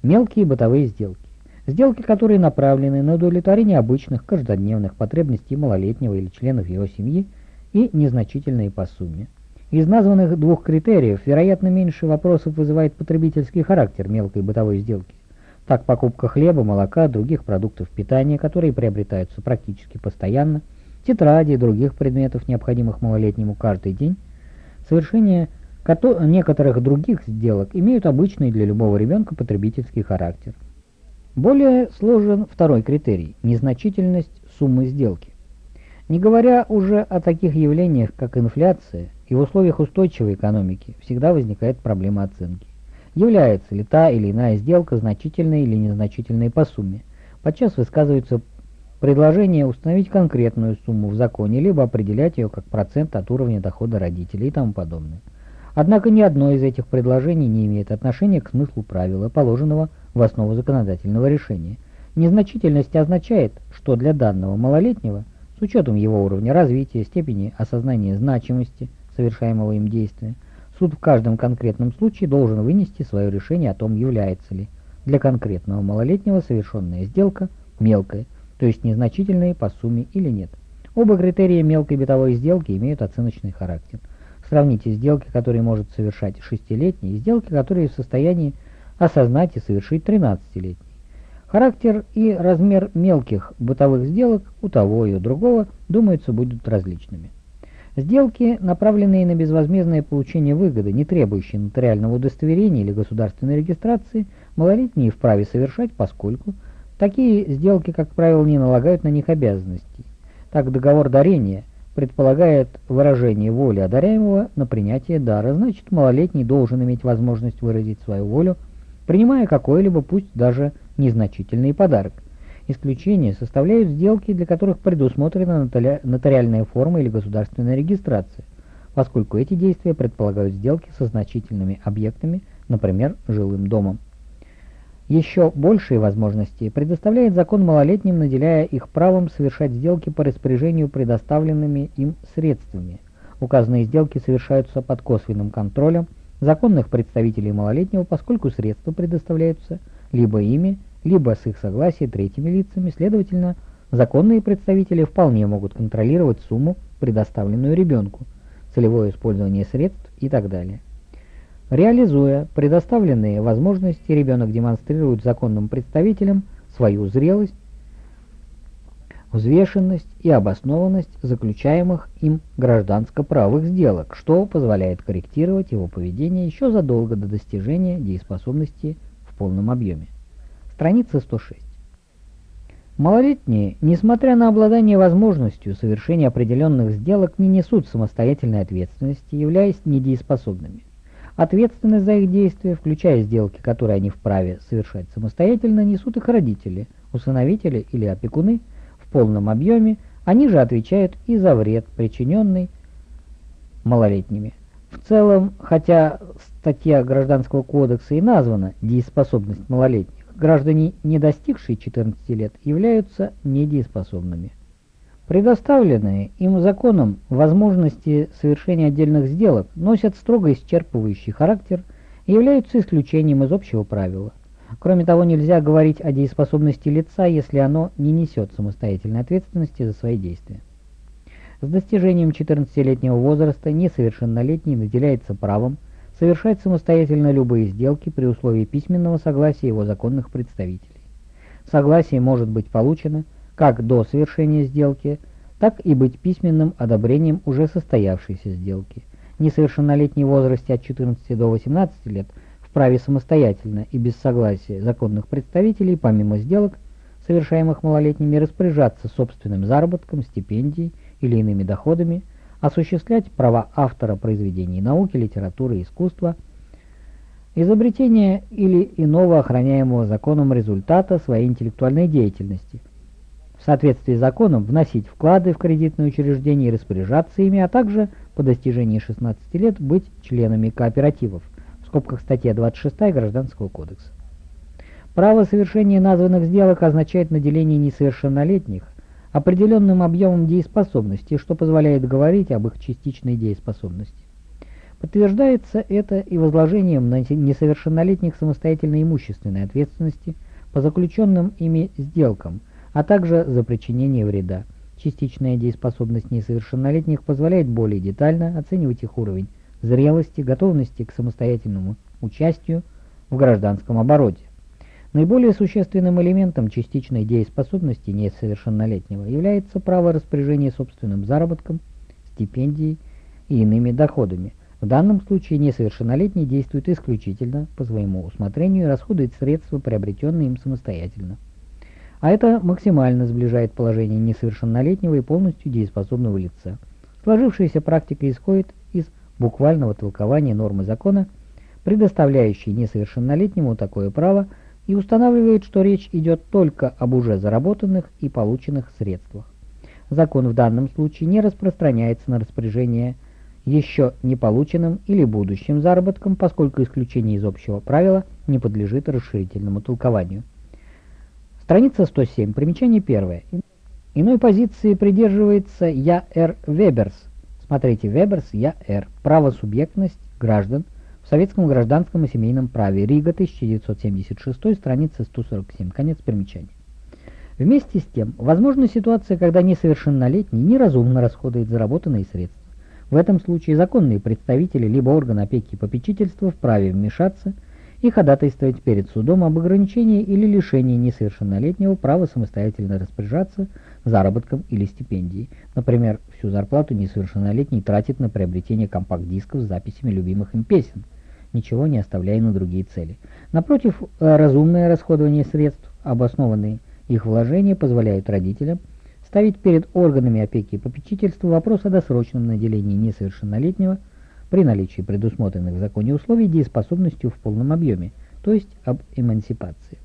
S1: Мелкие бытовые сделки. Сделки, которые направлены на удовлетворение обычных каждодневных потребностей малолетнего или членов его семьи и незначительные по сумме. Из названных двух критериев, вероятно, меньше вопросов вызывает потребительский характер мелкой бытовой сделки. Так, покупка хлеба, молока, других продуктов питания, которые приобретаются практически постоянно, тетради и других предметов, необходимых малолетнему каждый день, совершение некоторых других сделок имеют обычный для любого ребенка потребительский характер. Более сложен второй критерий – незначительность суммы сделки. Не говоря уже о таких явлениях, как инфляция – и в условиях устойчивой экономики всегда возникает проблема оценки. Является ли та или иная сделка значительной или незначительной по сумме? Подчас высказываются предложения установить конкретную сумму в законе, либо определять ее как процент от уровня дохода родителей и тому подобное. Однако ни одно из этих предложений не имеет отношения к смыслу правила, положенного в основу законодательного решения. Незначительность означает, что для данного малолетнего, с учетом его уровня развития, степени осознания значимости – совершаемого им действия, Суд в каждом конкретном случае должен вынести свое решение о том, является ли для конкретного малолетнего совершенная сделка мелкая, то есть незначительная по сумме или нет. Оба критерия мелкой битовой сделки имеют оценочный характер. Сравните сделки, которые может совершать шестилетний, и сделки, которые в состоянии осознать и совершить 13-летний. Характер и размер мелких бытовых сделок у того и у другого, думается, будут различными. Сделки, направленные на безвозмездное получение выгоды, не требующие нотариального удостоверения или государственной регистрации, малолетние вправе совершать, поскольку такие сделки, как правило, не налагают на них обязанностей. Так договор дарения предполагает выражение воли одаряемого на принятие дара, значит малолетний должен иметь возможность выразить свою волю, принимая какой-либо, пусть даже незначительный подарок. Исключение составляют сделки, для которых предусмотрена нотариальная форма или государственная регистрация, поскольку эти действия предполагают сделки со значительными объектами, например, жилым домом. Еще большие возможности предоставляет закон малолетним, наделяя их правом совершать сделки по распоряжению предоставленными им средствами. Указанные сделки совершаются под косвенным контролем законных представителей малолетнего, поскольку средства предоставляются либо ими, либо с их согласия третьими лицами, следовательно, законные представители вполне могут контролировать сумму, предоставленную ребенку, целевое использование средств и так далее. Реализуя предоставленные возможности, ребенок демонстрирует законным представителям свою зрелость, взвешенность и обоснованность заключаемых им гражданско-правых сделок, что позволяет корректировать его поведение еще задолго до достижения дееспособности в полном объеме. Страница 106. Малолетние, несмотря на обладание возможностью совершения определенных сделок, не несут самостоятельной ответственности, являясь недееспособными. Ответственность за их действия, включая сделки, которые они вправе совершать самостоятельно, несут их родители, усыновители или опекуны в полном объеме, они же отвечают и за вред, причиненный малолетними. В целом, хотя статья Гражданского кодекса и названа «дееспособность малолетних», граждане, не достигшие 14 лет, являются недееспособными. Предоставленные им законом возможности совершения отдельных сделок носят строго исчерпывающий характер и являются исключением из общего правила. Кроме того, нельзя говорить о дееспособности лица, если оно не несет самостоятельной ответственности за свои действия. С достижением 14-летнего возраста несовершеннолетний наделяется правом совершать самостоятельно любые сделки при условии письменного согласия его законных представителей. Согласие может быть получено как до совершения сделки, так и быть письменным одобрением уже состоявшейся сделки. Несовершеннолетний в возрасте от 14 до 18 лет вправе самостоятельно и без согласия законных представителей, помимо сделок, совершаемых малолетними, распоряжаться собственным заработком, стипендией или иными доходами, осуществлять права автора произведений науки, литературы и искусства, изобретение или иного охраняемого законом результата своей интеллектуальной деятельности, в соответствии с законом вносить вклады в кредитные учреждения и распоряжаться ими, а также по достижении 16 лет быть членами кооперативов, в скобках статья 26 Гражданского кодекса. Право совершения названных сделок означает наделение несовершеннолетних определенным объемом дееспособности, что позволяет говорить об их частичной дееспособности. Подтверждается это и возложением на несовершеннолетних самостоятельной имущественной ответственности по заключенным ими сделкам, а также за причинение вреда. Частичная дееспособность несовершеннолетних позволяет более детально оценивать их уровень зрелости, готовности к самостоятельному участию в гражданском обороте. Наиболее существенным элементом частичной дееспособности несовершеннолетнего является право распоряжения собственным заработком, стипендией и иными доходами. В данном случае несовершеннолетний действует исключительно по своему усмотрению и расходует средства, приобретенные им самостоятельно. А это максимально сближает положение несовершеннолетнего и полностью дееспособного лица. Сложившаяся практика исходит из буквального толкования нормы закона, предоставляющей несовершеннолетнему такое право – и устанавливает, что речь идет только об уже заработанных и полученных средствах. Закон в данном случае не распространяется на распоряжение еще не полученным или будущим заработком, поскольку исключение из общего правила не подлежит расширительному толкованию. Страница 107. Примечание первое. Иной позиции придерживается Я. Р. Веберс Смотрите Веберс, Я. Р. Правосубъектность граждан советском гражданском и семейном праве. Рига, 1976, страница 147. Конец примечания. Вместе с тем, возможна ситуация, когда несовершеннолетний неразумно расходует заработанные средства. В этом случае законные представители либо орган опеки и попечительства вправе вмешаться и ходатайствовать перед судом об ограничении или лишении несовершеннолетнего права самостоятельно распоряжаться заработком или стипендией. Например, всю зарплату несовершеннолетний тратит на приобретение компакт-дисков с записями любимых им песен, ничего не оставляя на другие цели. Напротив, э, разумное расходование средств, обоснованные их вложения, позволяют родителям ставить перед органами опеки и попечительства вопрос о досрочном наделении несовершеннолетнего при наличии предусмотренных в законе условий дееспособностью в полном объеме, то есть об эмансипации.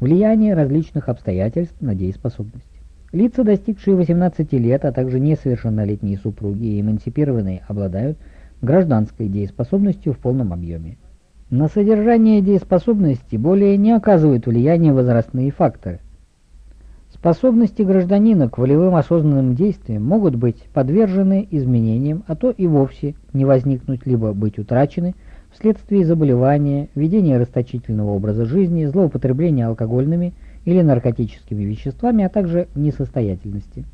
S1: Влияние различных обстоятельств на дееспособность. Лица, достигшие 18 лет, а также несовершеннолетние супруги и эмансипированные, обладают гражданской дееспособностью в полном объеме. На содержание дееспособности более не оказывают влияния возрастные факторы. Способности гражданина к волевым осознанным действиям могут быть подвержены изменениям, а то и вовсе не возникнуть либо быть утрачены вследствие заболевания, ведения расточительного образа жизни, злоупотребления алкогольными или наркотическими веществами, а также несостоятельности.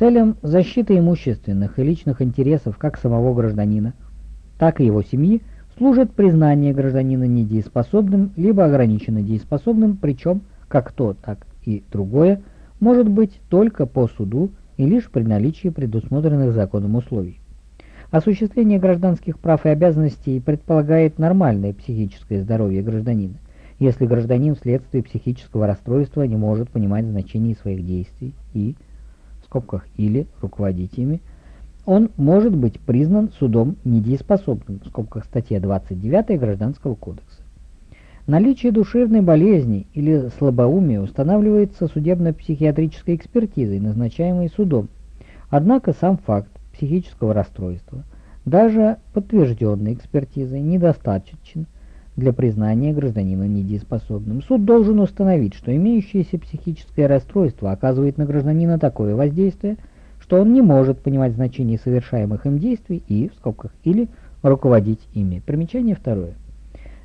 S1: Целям защиты имущественных и личных интересов как самого гражданина, так и его семьи служит признание гражданина недееспособным либо ограниченно дееспособным, причем как то, так и другое может быть только по суду и лишь при наличии предусмотренных законом условий. Осуществление гражданских прав и обязанностей предполагает нормальное психическое здоровье гражданина если гражданин вследствие психического расстройства не может понимать значение своих действий и, скобках или, руководить ими, он может быть признан судом недееспособным, в скобках статья 29 Гражданского кодекса. Наличие душевной болезни или слабоумия устанавливается судебно-психиатрической экспертизой, назначаемой судом. Однако сам факт психического расстройства, даже подтвержденной экспертизой, недостаточен – для признания гражданина недееспособным. Суд должен установить, что имеющееся психическое расстройство оказывает на гражданина такое воздействие, что он не может понимать значение совершаемых им действий и, в скобках, или руководить ими. Примечание второе.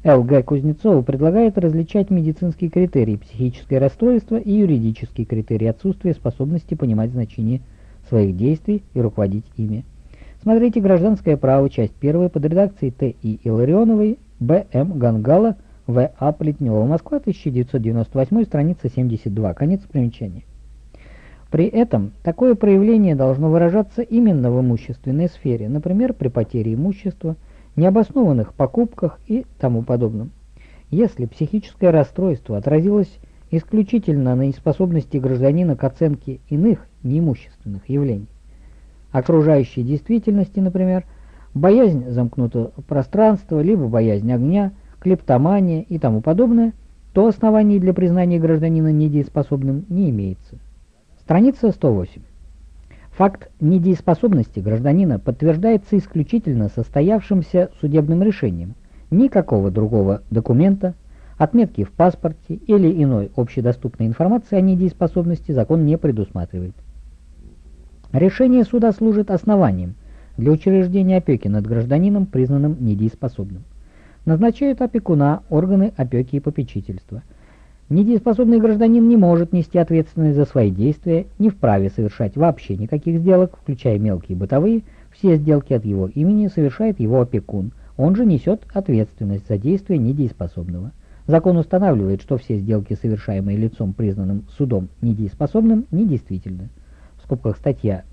S1: Л.Г. Кузнецова предлагает различать медицинские критерии психическое расстройство и юридические критерии отсутствия способности понимать значение своих действий и руководить ими. Смотрите «Гражданское право», часть 1 под редакцией Т. И. Илларионовой Б.М. Гонгало, В.А. Плетнева. Москва, 1998, страница 72. Конец примечания. При этом такое проявление должно выражаться именно в имущественной сфере, например, при потере имущества, необоснованных покупках и тому подобном. Если психическое расстройство отразилось исключительно на неспособности гражданина к оценке иных неимущественных явлений, окружающей действительности, например, боязнь замкнутого пространства, либо боязнь огня, клептомания и тому подобное, то оснований для признания гражданина недееспособным не имеется. Страница 108. Факт недееспособности гражданина подтверждается исключительно состоявшимся судебным решением. Никакого другого документа, отметки в паспорте или иной общедоступной информации о недееспособности закон не предусматривает. Решение суда служит основанием – для учреждения опеки над гражданином, признанным недееспособным. Назначают опекуна органы опеки и попечительства. Недееспособный гражданин не может нести ответственность за свои действия, не вправе совершать вообще никаких сделок, включая мелкие бытовые, все сделки от его имени совершает его опекун, он же несет ответственность за действия недееспособного. Закон устанавливает, что все сделки, совершаемые лицом, признанным судом недееспособным, недействительны. В скобках статья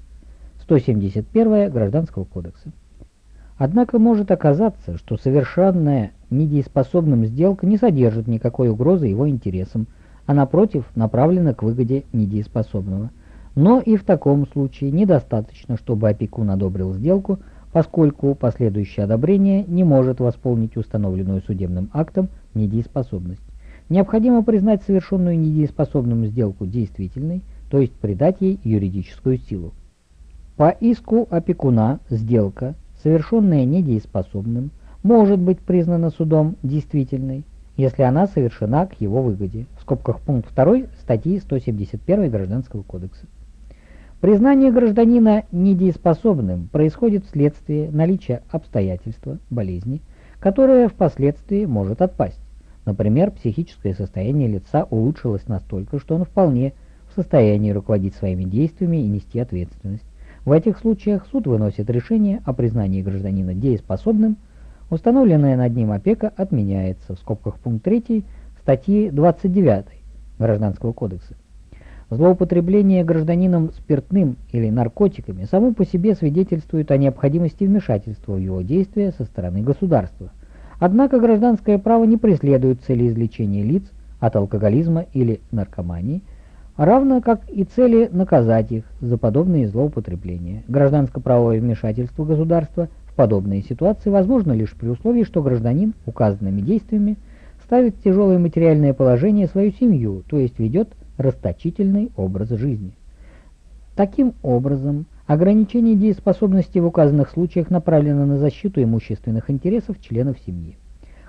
S1: 171 Гражданского кодекса. Однако может оказаться, что совершенная недееспособным сделка не содержит никакой угрозы его интересам, а напротив направлена к выгоде недееспособного. Но и в таком случае недостаточно, чтобы опекун одобрил сделку, поскольку последующее одобрение не может восполнить установленную судебным актом недееспособность. Необходимо признать совершенную недееспособным сделку действительной, то есть придать ей юридическую силу. По иску опекуна сделка, совершенная недееспособным, может быть признана судом действительной, если она совершена к его выгоде. В скобках пункт 2 статьи 171 Гражданского кодекса. Признание гражданина недееспособным происходит вследствие наличия обстоятельства, болезни, которое впоследствии может отпасть. Например, психическое состояние лица улучшилось настолько, что он вполне в состоянии руководить своими действиями и нести ответственность. В этих случаях суд выносит решение о признании гражданина дееспособным, установленная над ним опека отменяется, в скобках пункт 3 статьи 29 Гражданского кодекса. Злоупотребление гражданином спиртным или наркотиками само по себе свидетельствует о необходимости вмешательства в его действия со стороны государства. Однако гражданское право не преследует цели излечения лиц от алкоголизма или наркомании, равно как и цели наказать их за подобные злоупотребления. Гражданско-правовое вмешательство государства в подобные ситуации возможно лишь при условии, что гражданин указанными действиями ставит в тяжелое материальное положение свою семью, то есть ведет расточительный образ жизни. Таким образом, ограничение дееспособности в указанных случаях направлено на защиту имущественных интересов членов семьи.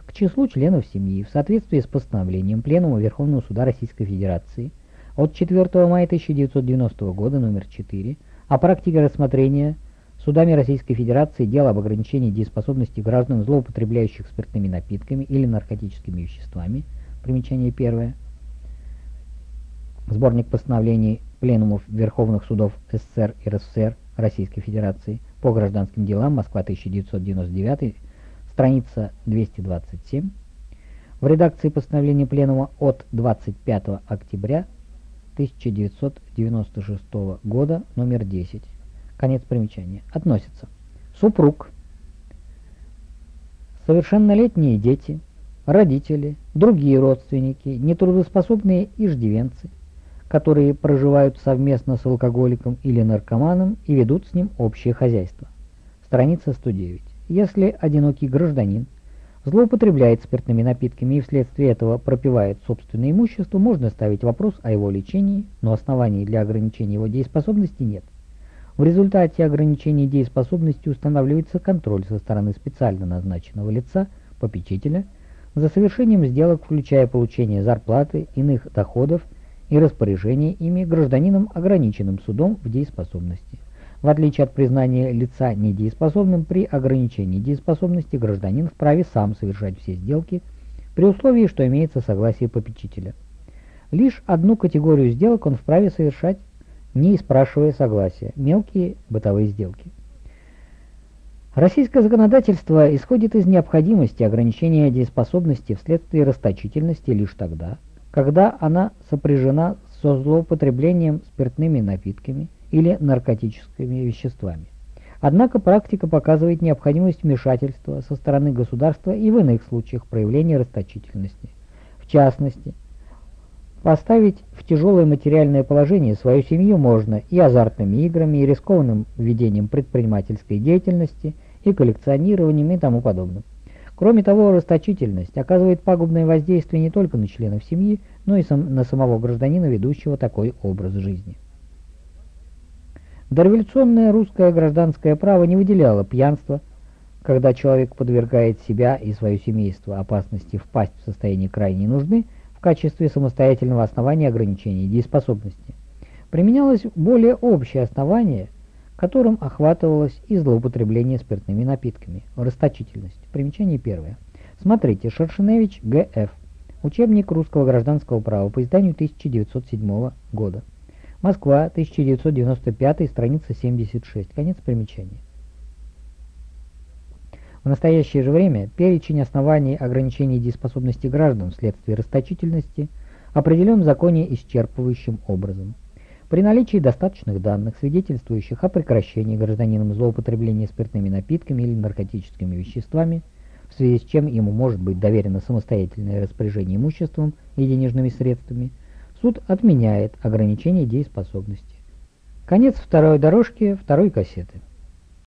S1: К числу членов семьи в соответствии с постановлением Пленума Верховного Суда Российской Федерации от 4 мая 1990 года номер 4 о практике рассмотрения судами Российской Федерации дела об ограничении дееспособности граждан, злоупотребляющих спиртными напитками или наркотическими веществами, примечание первое, Сборник постановлений Пленумов Верховных судов СССР и РСФСР Российской Федерации по гражданским делам Москва 1999, страница 227. В редакции постановления Пленума от 25 октября 1996 года, номер 10. Конец примечания. Относится. Супруг, совершеннолетние дети, родители, другие родственники, нетрудоспособные иждивенцы – которые проживают совместно с алкоголиком или наркоманом и ведут с ним общее хозяйство. Страница 109. Если одинокий гражданин злоупотребляет спиртными напитками и вследствие этого пропивает собственное имущество, можно ставить вопрос о его лечении, но оснований для ограничения его дееспособности нет. В результате ограничения дееспособности устанавливается контроль со стороны специально назначенного лица, попечителя, за совершением сделок, включая получение зарплаты, иных доходов и распоряжение ими гражданином ограниченным судом в дееспособности. В отличие от признания лица недееспособным, при ограничении дееспособности гражданин вправе сам совершать все сделки при условии, что имеется согласие попечителя. Лишь одну категорию сделок он вправе совершать, не спрашивая согласия – мелкие бытовые сделки. Российское законодательство исходит из необходимости ограничения дееспособности вследствие расточительности лишь тогда, когда она сопряжена со злоупотреблением спиртными напитками или наркотическими веществами. Однако практика показывает необходимость вмешательства со стороны государства и в иных случаях проявления расточительности. В частности, поставить в тяжелое материальное положение свою семью можно и азартными играми, и рискованным ведением предпринимательской деятельности, и коллекционированием и тому подобным. Кроме того, расточительность оказывает пагубное воздействие не только на членов семьи, но и сам, на самого гражданина, ведущего такой образ жизни. Дореволюционное русское гражданское право не выделяло пьянство, когда человек подвергает себя и свое семейство опасности впасть в состояние крайней нужды в качестве самостоятельного основания ограничения дееспособности. Применялось более общее основание – которым охватывалось и злоупотребление спиртными напитками. Расточительность. Примечание первое. Смотрите, Шершеневич Г.Ф. Учебник русского гражданского права по изданию 1907 года. Москва, 1995, страница 76. Конец примечания. В настоящее же время перечень оснований ограничений дееспособности граждан вследствие расточительности определен в законе исчерпывающим образом. При наличии достаточных данных, свидетельствующих о прекращении гражданином злоупотребления спиртными напитками или наркотическими веществами, в связи с чем ему может быть доверено самостоятельное распоряжение имуществом и денежными средствами, суд отменяет ограничение дееспособности. Конец второй дорожки второй кассеты.